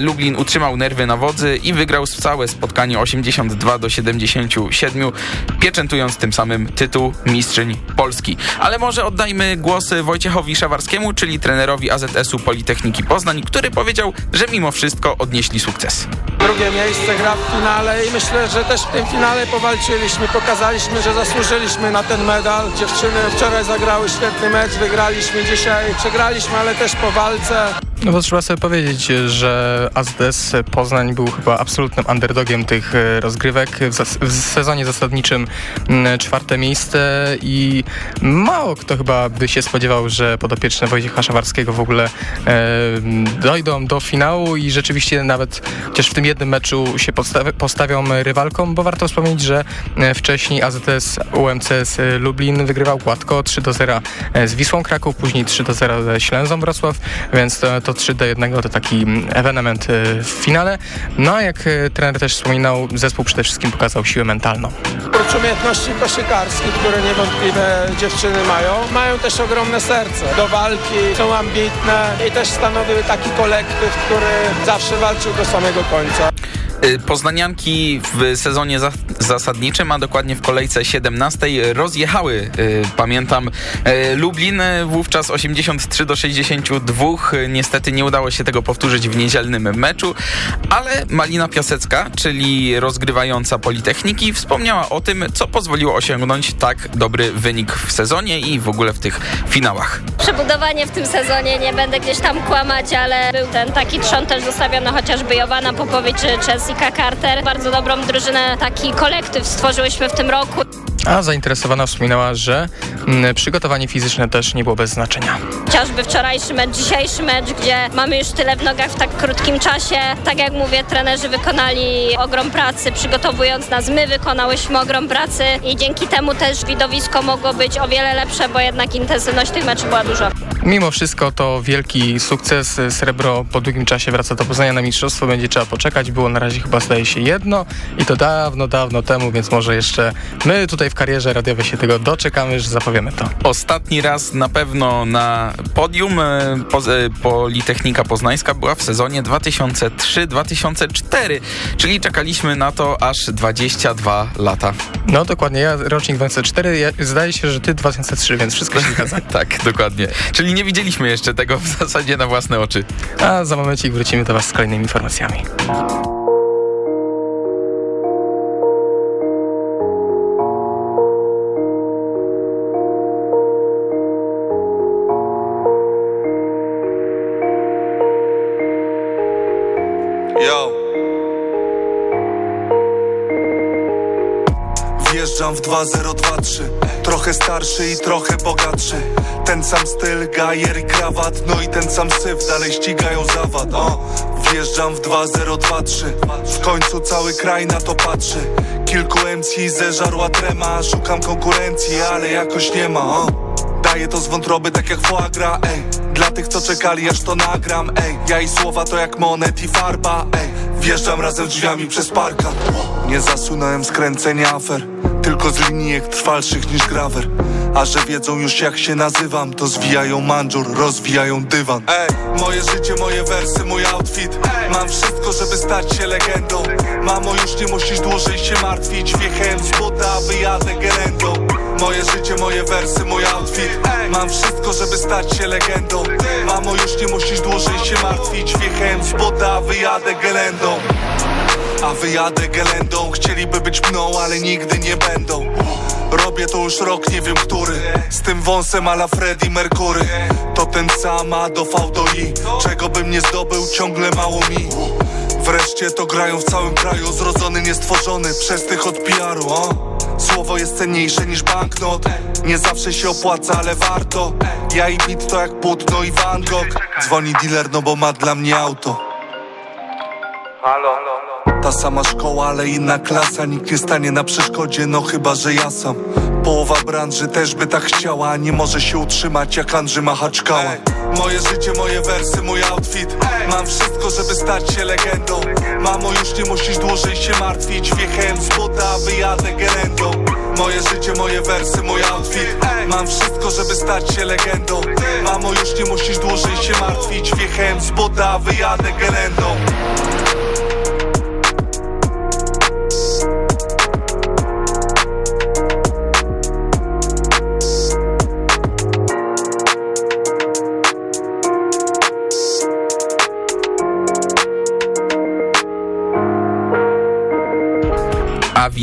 [SPEAKER 6] Lublin utrzymał nerwy na wodzy i wygrał całe spotkanie 82 do 77, pieczętując tym samym tytuł Mistrzyń Polski. Ale może oddajmy głos Wojciechowi Szawarskiemu, czyli trenerowi AZS-u Politechniki Poznań, który powiedział, że mimo wszystko odnieśli sukces.
[SPEAKER 15] Drugie miejsce gra w finale i myślę, że też w tym finale powalczyliśmy, pokazaliśmy, że zasłużyliśmy na ten medal. Dziewczyny wczoraj zagrały świetny mecz, wygraliśmy dzisiaj, przegraliśmy, ale też po walce.
[SPEAKER 7] No trzeba sobie powiedzieć, że AZS Poznań był chyba absolutnym underdogiem tych e, rozgrywek. W, sezonie zasadniczym czwarte miejsce i mało kto chyba by się spodziewał, że podopieczne Wojciecha Szawarskiego w ogóle e, dojdą do finału i rzeczywiście nawet chociaż w tym jednym meczu się postawi postawią rywalką, bo warto wspomnieć, że e, wcześniej AZS UMCS Lublin wygrywał gładko 3 do 0 z Wisłą Kraków, później 3 do 0 ze Ślęzą Wrocław, więc to, to 3 do 1 to taki ewenement e, w finale. No a jak e, trener też wspominał, zespół przede wszystkim pokazał siłę mentalną.
[SPEAKER 15] Oprócz umiejętności koszykarskich, które niewątpliwie dziewczyny mają, mają też ogromne serce do walki, są ambitne i też stanowiły taki kolektyw, który zawsze walczył do samego końca.
[SPEAKER 6] Y, poznanianki w sezonie za zasadniczym, a dokładnie w kolejce 17 rozjechały, y, pamiętam, y, Lublin wówczas 83 do 62. Niestety nie udało się tego powtórzyć w niedzielnym meczu, ale Malina Piasecka, czyli rozgrywająca Politechniki, wspomniała o tym, co pozwoliło osiągnąć tak dobry wynik w sezonie i w ogóle w tych finałach.
[SPEAKER 16] Przebudowanie w tym sezonie, nie będę gdzieś tam kłamać, ale był ten taki trzon też zostawiony chociażby Jowana Popowicz czy Chelsea Jessica Carter. Bardzo dobrą drużynę, taki kolektyw stworzyłyśmy w tym roku.
[SPEAKER 7] A zainteresowana wspominała, że mm, przygotowanie fizyczne też nie było bez znaczenia.
[SPEAKER 16] Chociażby wczorajszy mecz, dzisiejszy mecz, gdzie mamy już tyle w nogach w tak krótkim czasie. Tak jak mówię, trenerzy wykonali ogrom pracy, przygotowując nas. My wykonałyśmy ogrom pracy i dzięki temu też widowisko mogło być o wiele lepsze, bo jednak intensywność tych meczów była duża.
[SPEAKER 7] Mimo wszystko to wielki sukces. Srebro po długim czasie wraca do Poznania na mistrzostwo. Będzie trzeba poczekać. Było na razie chyba zdaje się jedno i to dawno, dawno temu, więc może jeszcze my tutaj w karierze radiowej się tego doczekamy, że zapowiemy to.
[SPEAKER 6] Ostatni raz na pewno na podium e, Politechnika Poznańska była w sezonie 2003-2004, czyli czekaliśmy na to aż 22 lata.
[SPEAKER 7] No dokładnie, ja rocznik 2004, ja, zdaje się, że ty 2003, więc wszystko się zgadza.
[SPEAKER 6] tak, dokładnie. Czyli nie widzieliśmy jeszcze tego w zasadzie na własne oczy.
[SPEAKER 7] A za momencik wrócimy do was z kolejnymi informacjami.
[SPEAKER 17] W 2023 Trochę starszy i trochę bogatszy. Ten sam styl, gajer i krawat. No i ten sam syf, dalej ścigają zawad. O. Wjeżdżam w 2023 W końcu cały kraj na to patrzy. Kilku MC zeżarła trema. Szukam konkurencji, ale jakoś nie ma. O. Daję to z wątroby tak jak foie gras, ej. Dla tych co czekali aż to nagram, ej. Ja i słowa to jak monet i farba, ej. Wjeżdżam razem drzwiami przez parka. Nie zasunąłem skręcenia afer tylko z linijek trwalszych niż grawer. A że wiedzą już jak się nazywam To zwijają manżur, rozwijają dywan. Ej, moje życie, moje wersy, mój outfit. Mam wszystko, żeby stać się legendą. Mamo, już nie musisz dłużej się martwić Wjechałem z buta, wyjadę gerendą Moje życie, moje wersy, mój outfit. Mam wszystko, żeby stać się legendą. Mamo, już nie musisz dłużej się martwić. Wjechałem z buta, a wyjadę gerendą a wyjadę gelendą Chcieliby być mną, ale nigdy nie będą. Robię to już rok, nie wiem który. Z tym wąsem ala Freddy Mercury. To ten sam A do V do I Czego bym nie zdobył, ciągle mało mi. Wreszcie to grają w całym kraju. Zrodzony, niestworzony przez tych od PR-u o? Słowo jest cenniejsze niż banknot. Nie zawsze się opłaca, ale warto. Ja i bit to jak płótno i Van Gogh. Dzwoni dealer, no bo ma dla mnie auto. Halo ta sama szkoła, ale inna klasa. Nikt nie stanie na przeszkodzie, no chyba, że ja sam. Połowa branży też by tak chciała A nie może się utrzymać jak Andrzy Machaczkała. Moje życie, moje wersy, mój outfit. Mam wszystko, żeby stać się legendą. Mamo, już nie musisz dłużej się martwić. Wjechałem z buta, wyjadę gerendą Moje życie, moje wersy, mój outfit. Mam wszystko, żeby stać się legendą. Mamo, już nie musisz dłużej się martwić. Wjechałem z buta, wyjadę gerendą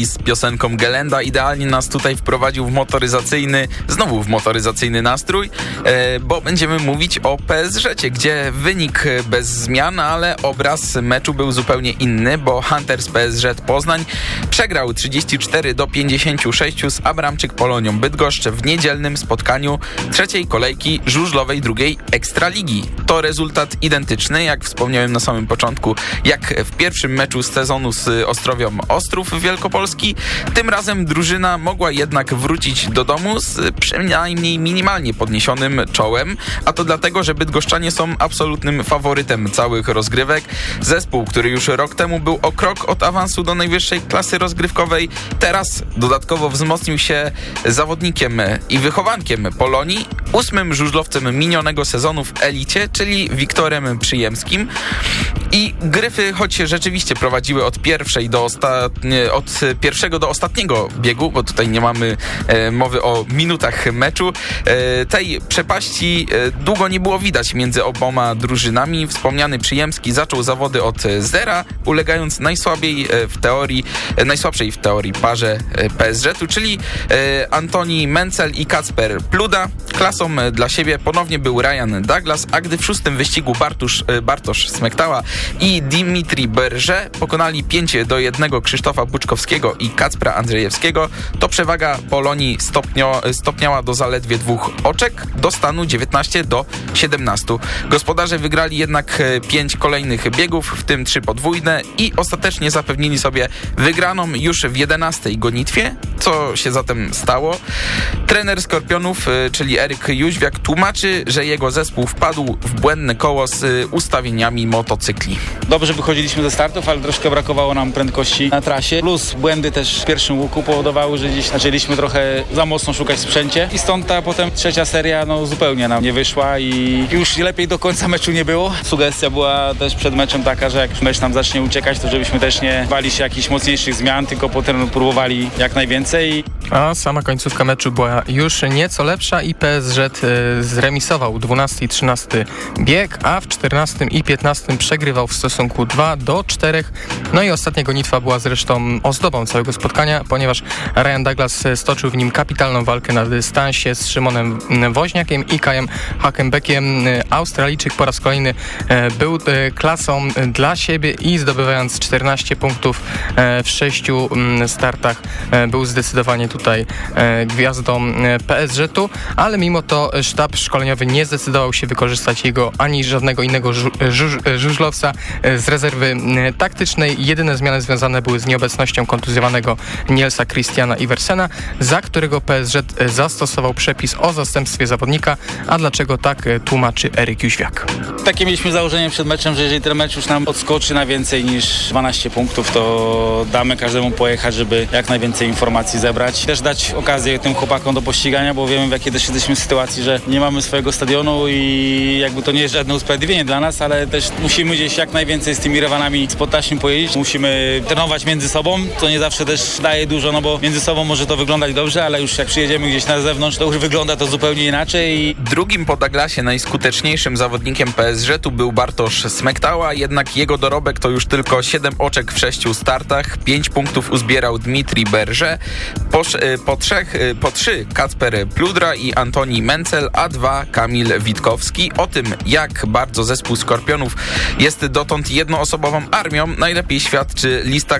[SPEAKER 6] Z piosenką Gelenda idealnie nas tutaj wprowadził w motoryzacyjny, znowu w motoryzacyjny nastrój, e, bo będziemy mówić o PSG, gdzie wynik bez zmian, ale obraz meczu był zupełnie inny, bo Hunters PSG Poznań przegrał 34 do 56 z Abramczyk Polonią Bydgoszcz w niedzielnym spotkaniu trzeciej kolejki żużlowej drugiej Ekstraligi. To rezultat identyczny, jak wspomniałem na samym początku, jak w pierwszym meczu z sezonu z Ostrowią Ostrów Wielkopolski. Tym razem drużyna mogła jednak wrócić do domu z przynajmniej minimalnie podniesionym czołem, a to dlatego, że Bydgoszczanie są absolutnym faworytem całych rozgrywek. Zespół, który już rok temu był o krok od awansu do najwyższej klasy rozgrywkowej, teraz dodatkowo wzmocnił się zawodnikiem i wychowankiem Polonii, ósmym żużlowcem minionego sezonu w elicie, czyli Wiktorem Przyjemskim. I Gryfy, choć rzeczywiście prowadziły od pierwszej do od pierwszego do ostatniego biegu, bo tutaj nie mamy e, mowy o minutach meczu, e, tej przepaści e, długo nie było widać między oboma drużynami. Wspomniany Przyjemski zaczął zawody od zera, ulegając najsłabiej w teorii, najsłabszej w teorii parze PSG-u, czyli Antoni Mencel i Kacper Pluda. Klasą dla siebie ponownie był Ryan Douglas, a gdy w szóstym wyścigu Bartusz, Bartosz Smektała i Dimitri Berger pokonali 5 do 1 Krzysztofa Buczkowskiego i Kacpra Andrzejewskiego, to przewaga Polonii stopnio, stopniała do zaledwie dwóch oczek, do stanu 19 do 17. Gospodarze wygrali jednak 5 kolejnych biegów, w tym 3 podwójne i ostatecznie zapewnili sobie wygraną już w 11 gonitwie. Co się zatem stało? Trener Skorpionów, y, czyli Eryk Jóźwiak, tłumaczy, że jego zespół wpadł w błędne koło z y, ustawieniami motocykli.
[SPEAKER 18] Dobrze wychodziliśmy ze startów, ale troszkę brakowało nam prędkości na trasie. Plus błędy też w pierwszym łuku powodowały, że gdzieś zaczęliśmy trochę za mocno szukać sprzęcie i stąd ta potem trzecia seria no zupełnie nam nie wyszła i już lepiej do końca meczu nie było. Sugestia była też przed meczem taka, że jak mecz nam zacznie uciekać, to żebyśmy też nie bali się jakichś mocniejszych zmian, tylko potem próbowali jak najwięcej.
[SPEAKER 7] A sama końcówka meczu była już nieco lepsza i PSG e, zremisował 12 i 13 bieg, a w 14 i 15 przegrywał w stosunku 2 do 4. No i ostatnia gonitwa była zresztą ozdobą całego spotkania, ponieważ Ryan Douglas stoczył w nim kapitalną walkę na dystansie z Szymonem Woźniakiem i Kajem Hakenbeckiem. Australijczyk po raz kolejny e, był e, klasą dla siebie i zdobywając 14 punktów w sześciu startach był zdecydowanie tutaj gwiazdą PSG-u, ale mimo to sztab szkoleniowy nie zdecydował się wykorzystać jego ani żadnego innego żuż żużlowca z rezerwy taktycznej. Jedyne zmiany związane były z nieobecnością kontuzjowanego Nielsa Christiana Iversena, za którego PSG zastosował przepis o zastępstwie zawodnika, a dlaczego tak tłumaczy Eryk Jóźwiak.
[SPEAKER 18] Takie mieliśmy założenie przed meczem, że jeżeli ten mecz już nam odskoczy na więcej niż 12 punktów, to damy każdemu pojechać, żeby jak najwięcej informacji zebrać. Też dać okazję tym chłopakom do pościgania, bo wiemy w jakiej też jesteśmy sytuacji, że nie mamy swojego stadionu i jakby to nie jest żadne usprawiedliwienie dla nas, ale też musimy gdzieś jak najwięcej z tymi rewanami z Podtaśm pojeździć. Musimy trenować między sobą, to nie zawsze też daje dużo, no bo między sobą może to wyglądać dobrze, ale już jak przyjedziemy gdzieś na zewnątrz, to już wygląda to zupełnie inaczej.
[SPEAKER 6] Drugim po Douglasie najskuteczniejszym zawodnikiem PSG tu był Bartosz Smektała, jednak jego dorobek to już tylko 7 oczek w 6 startach, 5 punktów uzbierał Dmitri Berger, po, po, trzech, po trzy Kacper Pludra i Antoni Mencel, a dwa Kamil Witkowski. O tym, jak bardzo zespół Skorpionów jest dotąd jednoosobową armią, najlepiej świadczy lista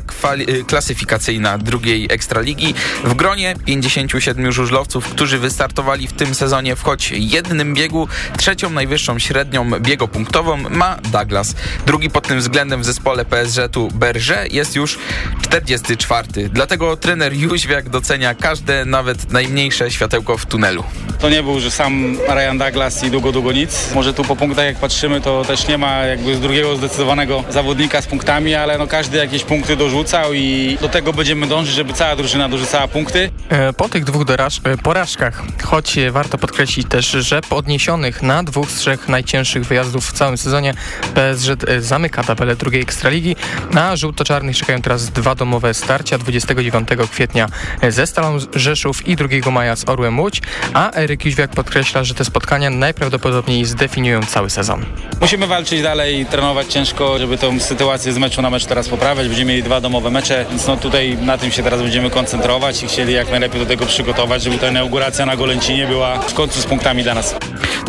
[SPEAKER 6] klasyfikacyjna drugiej Ekstraligi. W gronie 57 żużlowców, którzy wystartowali w tym sezonie w choć jednym biegu, trzecią najwyższą średnią biegopunktową ma Douglas. Drugi pod tym względem w zespole PSG-tu Berger jest już 44. Dlatego trener Jóźwiak docenia każde, nawet najmniejsze światełko w tunelu.
[SPEAKER 18] To nie był, że sam Ryan Douglas i długo, długo nic. Może tu po punktach jak patrzymy, to też nie ma jakby z drugiego zdecydowanego zawodnika z punktami, ale no każdy jakieś punkty dorzucał i do tego będziemy dążyć, żeby cała drużyna dorzucała punkty.
[SPEAKER 7] E, po tych dwóch e, porażkach, choć warto podkreślić też, że podniesionych na dwóch z trzech najcięższych wyjazdów w całym sezonie PSG e, zamyka tabelę drugiej Ekstraligi, a żółto-czarnych czekają teraz dwa domowe starcia 29 kwietnia ze Stalą Rzeszów i 2 maja z Orłem Łódź, a Eryk Jóźwiak podkreśla, że te spotkania najprawdopodobniej zdefiniują cały sezon.
[SPEAKER 18] Musimy walczyć dalej, trenować ciężko, żeby tę sytuację z meczu na mecz teraz poprawiać. Będziemy mieli dwa domowe mecze, więc no tutaj na tym się teraz będziemy koncentrować i chcieli jak najlepiej do tego przygotować, żeby ta inauguracja na Golęcinie była w końcu z punktami dla nas.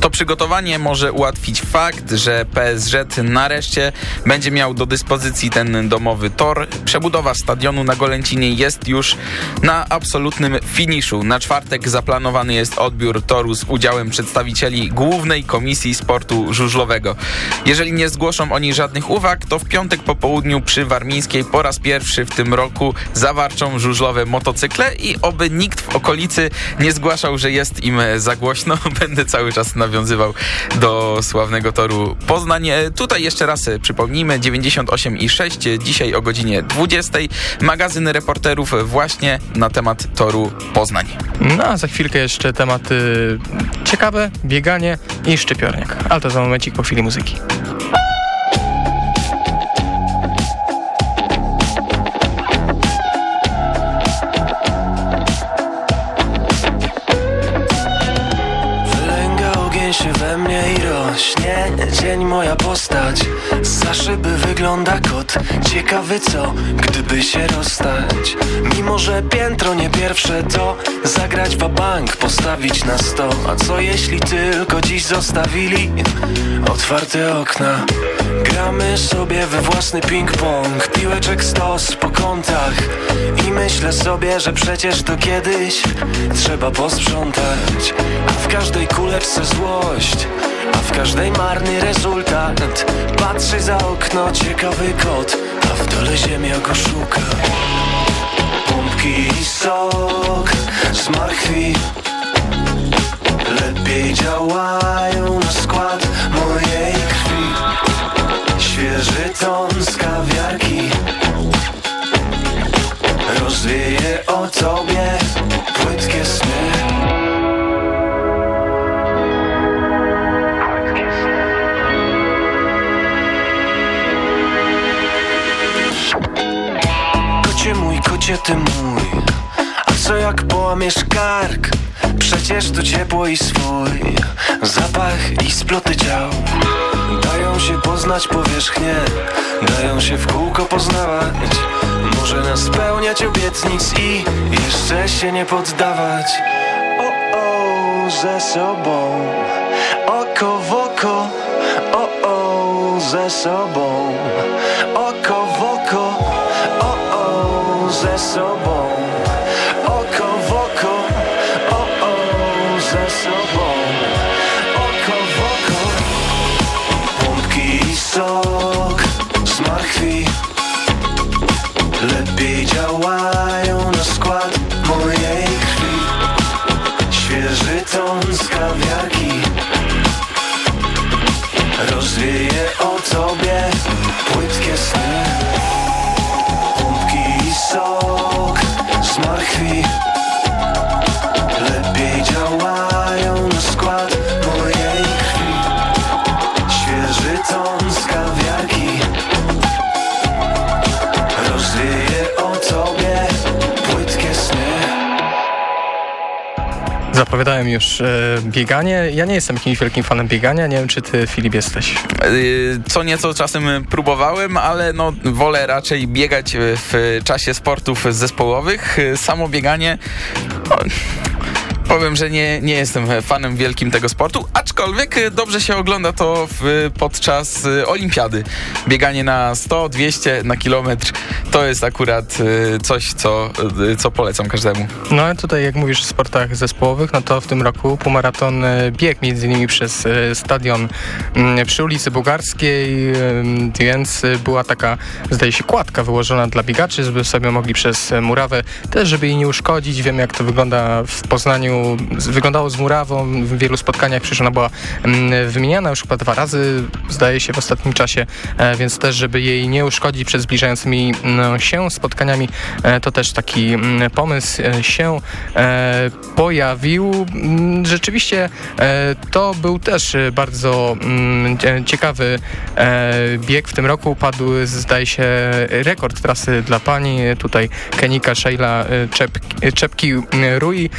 [SPEAKER 6] To przygotowanie może ułatwić fakt, że PSG nareszcie będzie miał do dyspozycji ten domowy tor. Przebudowa stadionu na Golęcinie jest już na absolutnym finiszu. Na czwartek zaplanowany jest odbiór toru z udziałem przedstawicieli Głównej Komisji Sportu Żużlowego. Jeżeli nie zgłoszą oni żadnych uwag, to w piątek po południu przy Warmińskiej po raz pierwszy w tym roku zawarczą żużlowe motocykle i oby nikt w okolicy nie zgłaszał, że jest im za głośno. Będę cały czas nawiązywał do sławnego toru Poznań. Tutaj jeszcze raz przypomnijmy, 98,6 dzisiaj o godzinie 20. Magazyn reporterów właśnie na temat toru Poznań.
[SPEAKER 7] No a za chwilkę jeszcze tematy ciekawe, bieganie i szczypiornik. Ale to za momencik po chwili muzyki.
[SPEAKER 19] Wygląda kot. Ciekawy co, gdyby się rozstać. Mimo, że piętro nie pierwsze to Zagrać bank, postawić na sto. A co jeśli tylko dziś zostawili Otwarte okna? Gramy sobie we własny ping-pong. Piłeczek stos po kątach. I myślę sobie, że przecież to kiedyś Trzeba posprzątać. A w każdej kuleczce złość a w każdej marny rezultat Patrzy za okno ciekawy kot A w dole ziemia go szuka. Pompki i sok z marchwi Lepiej działają na skład mojej krwi. Świeży ton z kawiarki Rozwieje o tobie kocie ty mój? A co jak połamiesz kark? Przecież to ciepło i swój Zapach i sploty ciał. Dają się poznać powierzchnię Dają się w kółko poznawać. Może nas spełniać obietnic i Jeszcze się nie poddawać. O, o, ze sobą. Oko w oko. O, o, ze sobą ze sobą
[SPEAKER 7] Zapowiadałem już e, bieganie. Ja nie jestem jakimś wielkim fanem biegania. Nie wiem, czy ty, Filip, jesteś.
[SPEAKER 6] Y, co nieco czasem próbowałem, ale no, wolę raczej biegać w czasie sportów zespołowych. Samo bieganie... No, powiem, że nie, nie jestem fanem wielkim tego sportu, aczkolwiek dobrze się ogląda to w, podczas olimpiady. Bieganie na 100, 200, na kilometr to jest akurat y, coś, co, y, co polecam każdemu.
[SPEAKER 7] No a tutaj jak mówisz o sportach zespołowych, no to w tym roku półmaraton y, bieg między innymi przez stadion mm, przy ulicy Bułgarskiej, więc była taka, zdaje się, kładka wyłożona dla biegaczy, żeby sobie mogli przez murawę, też żeby jej nie uszkodzić. Wiem jak to wygląda w Poznaniu wyglądało z murawą, w wielu spotkaniach przecież ona była mm, wymieniana już chyba dwa razy, zdaje się w ostatnim czasie, e, więc też, żeby jej nie uszkodzić przed zbliżającymi no, się spotkaniami, e, to też taki mm, pomysł e, się pojawił. Mm, rzeczywiście to był też bardzo ciekawy bieg w tym roku. Padł, zdaje się, rekord trasy dla pani. Tutaj Kenika Sheila Czep, Czepki Rui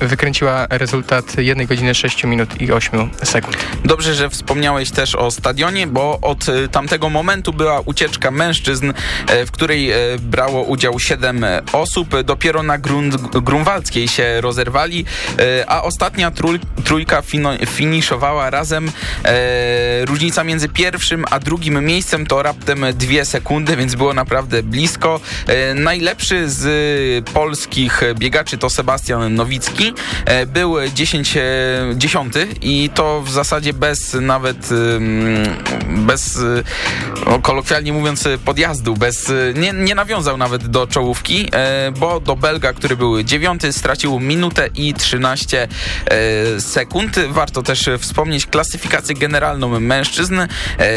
[SPEAKER 7] wykręciła rezultat 1 godziny 6 minut i 8 sekund.
[SPEAKER 6] Dobrze, że wspomniałeś też o stadionie, bo od tamtego momentu była ucieczka mężczyzn, w której brało udział 7 osób. Dopiero na Grund, Grunwaldzkiej się rozerwali, a ostatnia trój, trójka finiszowała razem. Różnica między pierwszym a drugim miejscem to raptem dwie sekundy, więc było naprawdę blisko. E, najlepszy z polskich biegaczy to Sebastian Nowicki. E, był 10, 10 i to w zasadzie bez nawet bez no, kolokwialnie mówiąc podjazdu, bez nie, nie nawiązał nawet do czołówki, e, bo do Belga, który był dziewiąty, stracił minutę i 13 sekund. Warto też wspomnieć klasyfikację generalną mężczyzn.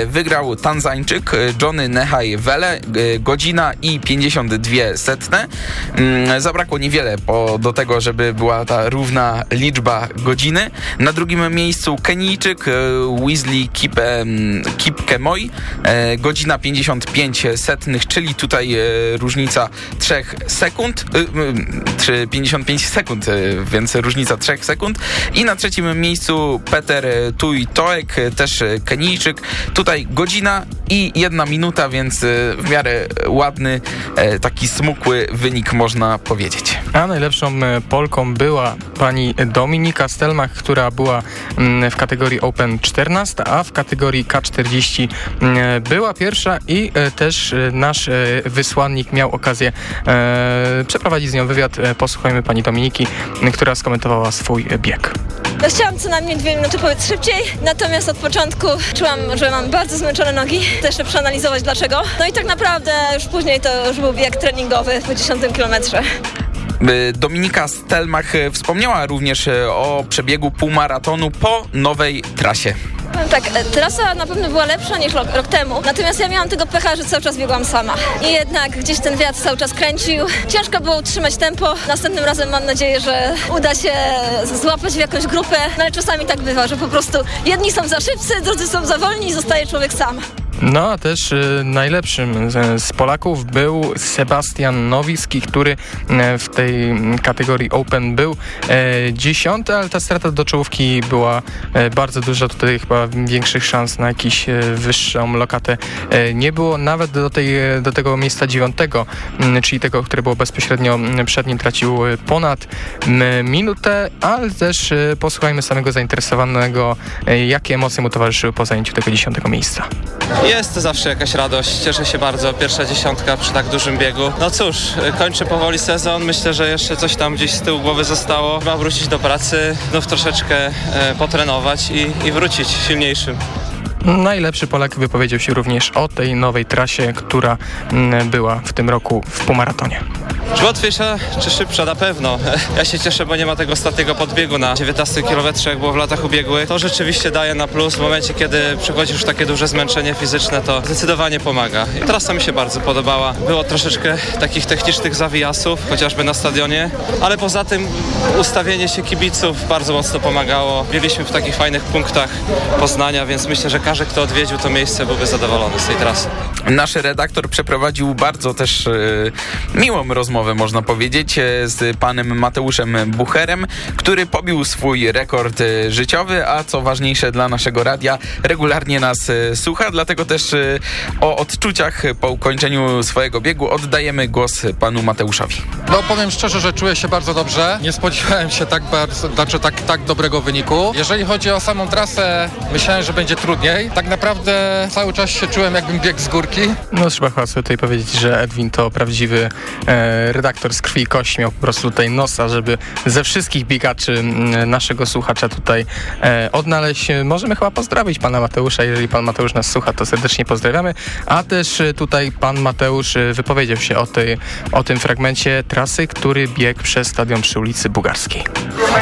[SPEAKER 6] Wygrał Tanzańczyk Johnny Nehaj Wele, godzina i 52 setne. Mm, zabrakło niewiele po, do tego, żeby była ta równa liczba godziny. Na drugim miejscu Kenijczyk e, Weasley Kipkemoi, e, godzina 55 setnych, czyli tutaj e, różnica 3 sekund, czy 55 sekund, więc różnica 3 sekund. I na trzecim miejscu Peter Tuj Toek, też Kenijczyk. Tutaj godzina i jedna minuta, więc w miarę ładny, taki smukły wynik można powiedzieć.
[SPEAKER 7] A najlepszą Polką była pani Dominika Stelmach, która była mm, w kategorii Open 14, a w kategorii K40 mm, była pierwsza i e, też e, nasz wysłannik miał okazję przeprowadzić z nią wywiad. Posłuchajmy pani Dominiki, która skomentowała swój bieg.
[SPEAKER 20] No chciałam co najmniej dwie minuty powiedz szybciej, natomiast od początku czułam, że mam bardzo zmęczone nogi. Też przeanalizować dlaczego. No i tak naprawdę już później to już był bieg treningowy po 10 kilometrze.
[SPEAKER 6] Y, Dominika Stelmach y, wspomniała również y, o przebiegu półmaratonu po nowej trasie.
[SPEAKER 20] Tak, e, trasa na pewno była lepsza niż rok, rok, temu, natomiast ja miałam tego pecha, że cały czas biegłam sama. I jednak gdzieś ten wiatr cały czas kręcił. Ciężko było utrzymać tempo. Następnym razem mam nadzieję, że uda się złapać w jakąś grupę, no ale czasami tak bywa, że po prostu jedni są za szybcy, drudzy są za wolni i zostaje człowiek sam.
[SPEAKER 7] No a też y, najlepszym z, Polaków był Sebastian Nowicki, który y, w tej kategorii Open był e, dziesiąty, ale ta strata do czołówki była e, bardzo duża. Tutaj chyba większych szans na jakąś e, wyższą lokatę nie było. Nawet do, tej, do tego miejsca dziewiątego, czyli tego, które było bezpośrednio przed nim, tracił ponad minutę, ale też posłuchajmy samego zainteresowanego, jakie emocje mu towarzyszyły po zajęciu tego dziesiątego miejsca.
[SPEAKER 21] Jest zawsze jakaś radość, cieszę się bardzo. Pierwsza dziesiątka przy tak dużym biegu. No cóż, kończę powoli sezon. Myślę, że jeszcze coś tam gdzieś z tyłu głowy zostało. Chyba wrócić do pracy, znów troszeczkę e, potrenować i, i wrócić silniejszym.
[SPEAKER 7] Najlepszy Polak wypowiedział się również o tej nowej trasie, która mm, była w tym roku w półmaratonie.
[SPEAKER 21] Czy łatwiejsza, czy szybsza? Na pewno. Ja się cieszę, bo nie ma tego ostatniego podbiegu na 19 km, jak było w latach ubiegłych. To rzeczywiście daje na plus. W momencie, kiedy przychodzi już takie duże zmęczenie fizyczne, to zdecydowanie pomaga. I trasa mi się bardzo podobała. Było troszeczkę takich technicznych zawijasów, chociażby na stadionie, ale poza tym ustawienie się kibiców bardzo mocno pomagało. Byliśmy w takich fajnych punktach Poznania, więc myślę, że każdy, kto odwiedził to miejsce, byłby zadowolony z tej trasy.
[SPEAKER 6] Nasz redaktor przeprowadził bardzo też e, miłą rozmowę, można powiedzieć, e, z panem Mateuszem Bucherem, który pobił swój rekord e, życiowy, a co ważniejsze dla naszego radia, regularnie nas e, słucha, dlatego też o odczuciach po ukończeniu swojego biegu oddajemy głos panu Mateuszowi.
[SPEAKER 22] No powiem szczerze, że czuję się bardzo dobrze. Nie spodziewałem się tak bardzo, znaczy tak, tak dobrego wyniku. Jeżeli chodzi o samą trasę, myślałem, że będzie trudniej. Tak naprawdę cały czas się czułem jakbym biegł z górki.
[SPEAKER 7] No trzeba chyba sobie tutaj powiedzieć, że Edwin to prawdziwy e, redaktor z krwi i kości. Miał po prostu tutaj nosa, żeby ze wszystkich biegaczy naszego słuchacza tutaj e, odnaleźć. Możemy chyba pozdrowić pana Mateusza. Jeżeli pan Mateusz nas słucha, to serdecznie pozdrawiamy. A też e, tutaj pan Mateusz e, wypowiedział się o, tej, o tym fragmencie trasy, który biegł przez stadion przy ulicy Bugarskiej.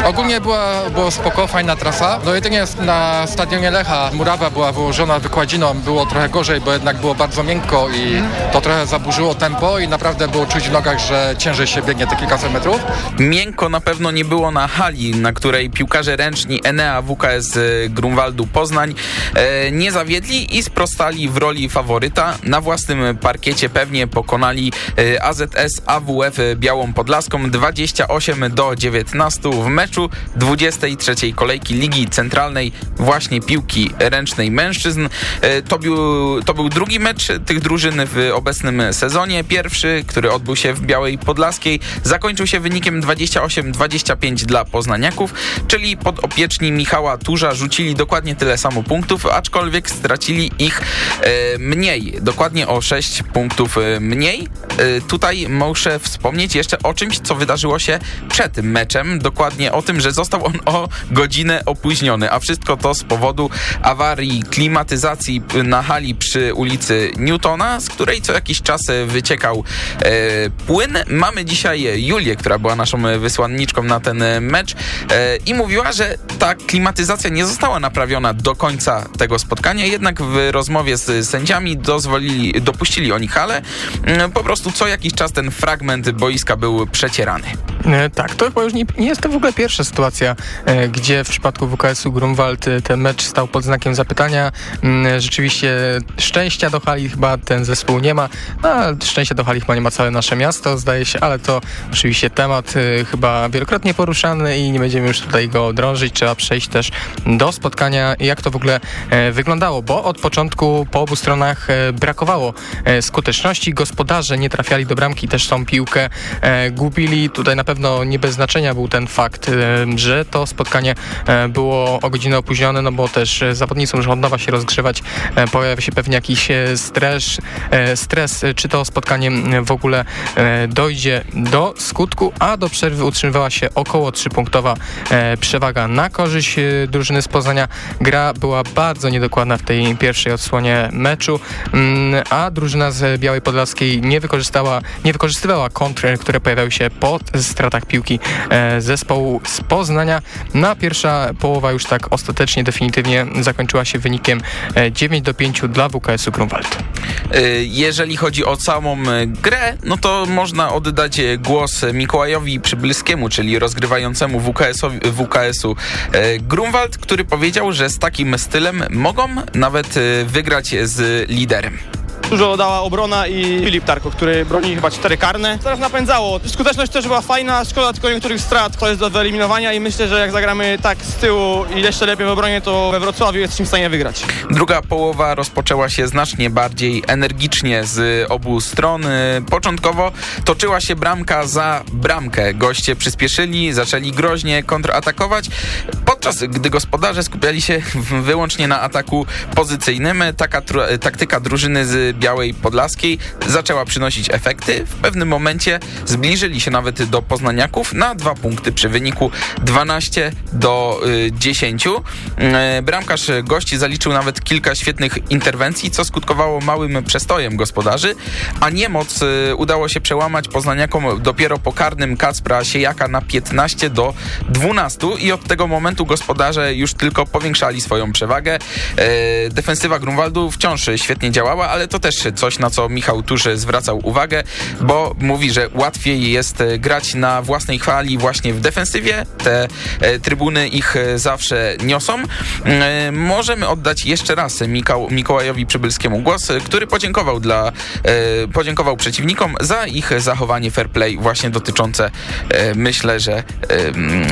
[SPEAKER 22] Ogólnie była, było spoko, fajna trasa. No jedynie na stadionie Lecha murawa była wyłożona wykładziną. Było trochę gorzej, bo jednak było bardzo miękko i to trochę zaburzyło tempo i naprawdę było czuć w nogach, że ciężej się biegnie te kilkaset metrów.
[SPEAKER 6] Miękko na pewno nie było na hali, na której piłkarze ręczni Enea WKS Grunwaldu Poznań e, nie zawiedli i sprostali w roli faworyta. Na własnym parkiecie pewnie pokonali e, AZS AWF Białą Podlaską 28 do 19 w meczu 23 kolejki Ligi Centralnej właśnie piłki ręcznej mężczyzn. E, to był, to był drugi mecz tych drużyn w obecnym sezonie. Pierwszy, który odbył się w Białej Podlaskiej, zakończył się wynikiem 28-25 dla poznaniaków, czyli podopieczni Michała Turza rzucili dokładnie tyle samo punktów, aczkolwiek stracili ich e, mniej, dokładnie o 6 punktów e, mniej. E, tutaj muszę wspomnieć jeszcze o czymś, co wydarzyło się przed meczem, dokładnie o tym, że został on o godzinę opóźniony, a wszystko to z powodu awarii klimatyzacji na hali przy ulicy Newtona, z której co jakiś czas wyciekał e, Mamy dzisiaj Julię, która była naszą wysłanniczką na ten mecz e, i mówiła, że ta klimatyzacja nie została naprawiona do końca tego spotkania, jednak w rozmowie z sędziami dozwolili, dopuścili oni halę. Mm, po prostu co jakiś czas ten fragment boiska był przecierany.
[SPEAKER 7] E, tak, to chyba już nie, nie jest to w ogóle pierwsza sytuacja, e, gdzie w przypadku WKS-u Grunwald e, ten mecz stał pod znakiem zapytania. Mm, rzeczywiście szczęścia do hali chyba ten zespół nie ma. No, szczęścia do hali chyba nie ma całe nasze miasto, zdaje się, ale to oczywiście temat chyba wielokrotnie poruszany i nie będziemy już tutaj go drążyć. Trzeba przejść też do spotkania, jak to w ogóle wyglądało, bo od początku po obu stronach brakowało skuteczności. Gospodarze nie trafiali do bramki, też tą piłkę gubili. Tutaj na pewno nie bez znaczenia był ten fakt, że to spotkanie e, było o godzinę opóźnione, no bo też zawodnicy muszą od nowa się rozgrzewać, e, pojawia się pewnie jakiś e, stres, stres czy to spotkanie w ogóle dojdzie do skutku, a do przerwy utrzymywała się około 3-punktowa przewaga na korzyść drużyny z Poznania. Gra była bardzo niedokładna w tej pierwszej odsłonie meczu, mm, a drużyna z Białej Podlaskiej nie wykorzystała, nie wykorzystywała kontr, które pojawiały się po stratach piłki e, zespołu z Poznania. Na pierwsza połowa już tak ostatecznie, definitywnie zakończyła się wynikiem 9 e, do 5 dla WKS-u Grunwald.
[SPEAKER 6] E, jeżeli chodzi o samą grę, no to można oddać głos Mikołajowi Przybylskiemu, czyli rozgrywającemu WKS-u Grunwald, który powiedział, że z takim stylem mogą nawet wygrać z liderem.
[SPEAKER 23] Dużo dała obrona i Filip Tarko, który broni chyba cztery karne. Teraz napędzało. Skuteczność też była fajna, szkoda tylko niektórych strat, to jest do wyeliminowania i myślę, że jak zagramy tak z tyłu i jeszcze lepiej w obronie, to we Wrocławiu jesteśmy w stanie wygrać.
[SPEAKER 6] Druga połowa rozpoczęła się znacznie bardziej energicznie z obu stron. Początkowo toczyła się bramka za bramkę. Goście przyspieszyli, zaczęli groźnie kontratakować, podczas gdy gospodarze skupiali się wyłącznie na ataku pozycyjnym. Taka taktyka drużyny z Białej Podlaskiej zaczęła przynosić efekty. W pewnym momencie zbliżyli się nawet do poznaniaków na dwa punkty przy wyniku 12 do 10. Y, y, bramkarz gości zaliczył nawet kilka świetnych interwencji, co skutkowało małym przestojem gospodarzy, a niemoc y, udało się przełamać poznaniakom dopiero po karnym Kacpra Siejaka na 15 do 12 i od tego momentu gospodarze już tylko powiększali swoją przewagę. Defensywa Grunwaldu wciąż świetnie działała, ale to też coś, na co Michał Tuszy zwracał uwagę, bo mówi, że łatwiej jest e, grać na własnej chwali właśnie w defensywie. Te e, trybuny ich e, zawsze niosą. Możemy oddać jeszcze raz Mikoł, Mikołajowi Przybylskiemu głos, który podziękował dla podziękował przeciwnikom za ich zachowanie fair play właśnie dotyczące myślę, że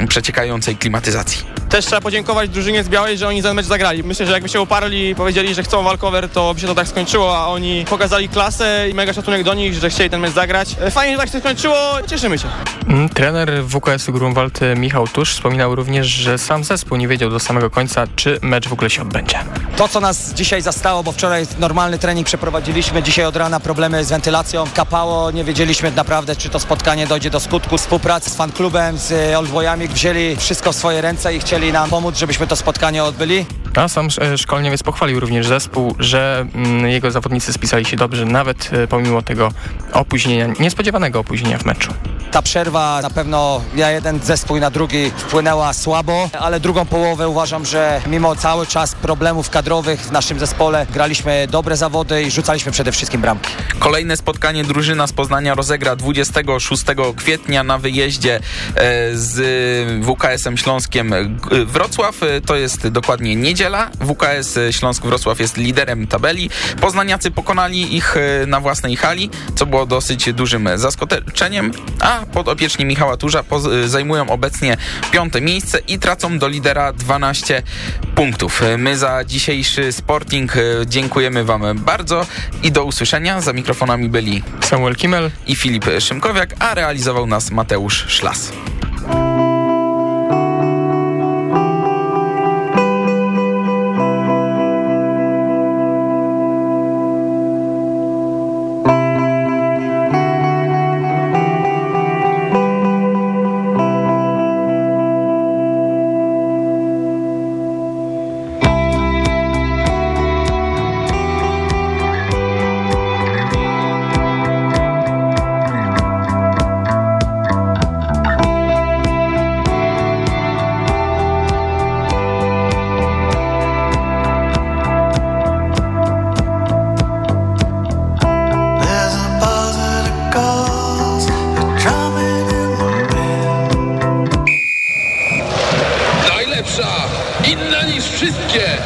[SPEAKER 6] przeciekającej klimatyzacji.
[SPEAKER 23] Też trzeba podziękować drużynie z Białej, że oni ten mecz zagrali. Myślę, że jakby się oparli i powiedzieli, że chcą walkover, to by się to tak skończyło, a oni pokazali klasę i mega szacunek do nich, że chcieli ten mecz zagrać. E, fajnie, że tak się skończyło, cieszymy się.
[SPEAKER 7] Mm, trener WKS-u Grunwald e, Michał Tusz wspominał również, że sam zespół nie wiedział do samego końca, czy mecz w ogóle się odbędzie.
[SPEAKER 24] To, co nas dzisiaj zastało, bo wczoraj normalny trening przeprowadziliśmy, dzisiaj od rana problemy z wentylacją, kapało, nie wiedzieliśmy naprawdę, czy to spotkanie dojdzie do skutku. Współpracy z fanklubem, z e, Olwojami wzięli wszystko w swoje ręce i chcieli nam pomóc, żebyśmy to spotkanie odbyli.
[SPEAKER 7] A sam szkolniowiec pochwalił również zespół, że mm, jego zawodnicy spisali się dobrze, nawet e, pomimo tego opóźnienia, niespodziewanego opóźnienia w meczu.
[SPEAKER 24] Ta przerwa na pewno ja jeden zespół na drugi wpłynęła słabo, ale drugą połowę uważam, że mimo cały czas problemów kadrowych w naszym zespole graliśmy dobre zawody i rzucaliśmy przede wszystkim bramki.
[SPEAKER 6] Kolejne spotkanie drużyna z Poznania rozegra 26 kwietnia na wyjeździe e, z WKS-em Śląskiem Wrocław. E, to jest dokładnie niedziela. WKS Śląsk Wrocław jest liderem tabeli. Poznaniacy pokonali ich e, na własnej hali, co było dosyć dużym zaskoczeniem, a podopieczni Michała Turza zajmują obecnie piąte miejsce i tracą do lidera 12 punktów. My za dzisiejszy Sporting dziękujemy Wam bardzo i do usłyszenia. Za mikrofonami byli
[SPEAKER 7] Samuel Kimmel
[SPEAKER 6] i Filip Szymkowiak, a realizował nas Mateusz Szlas.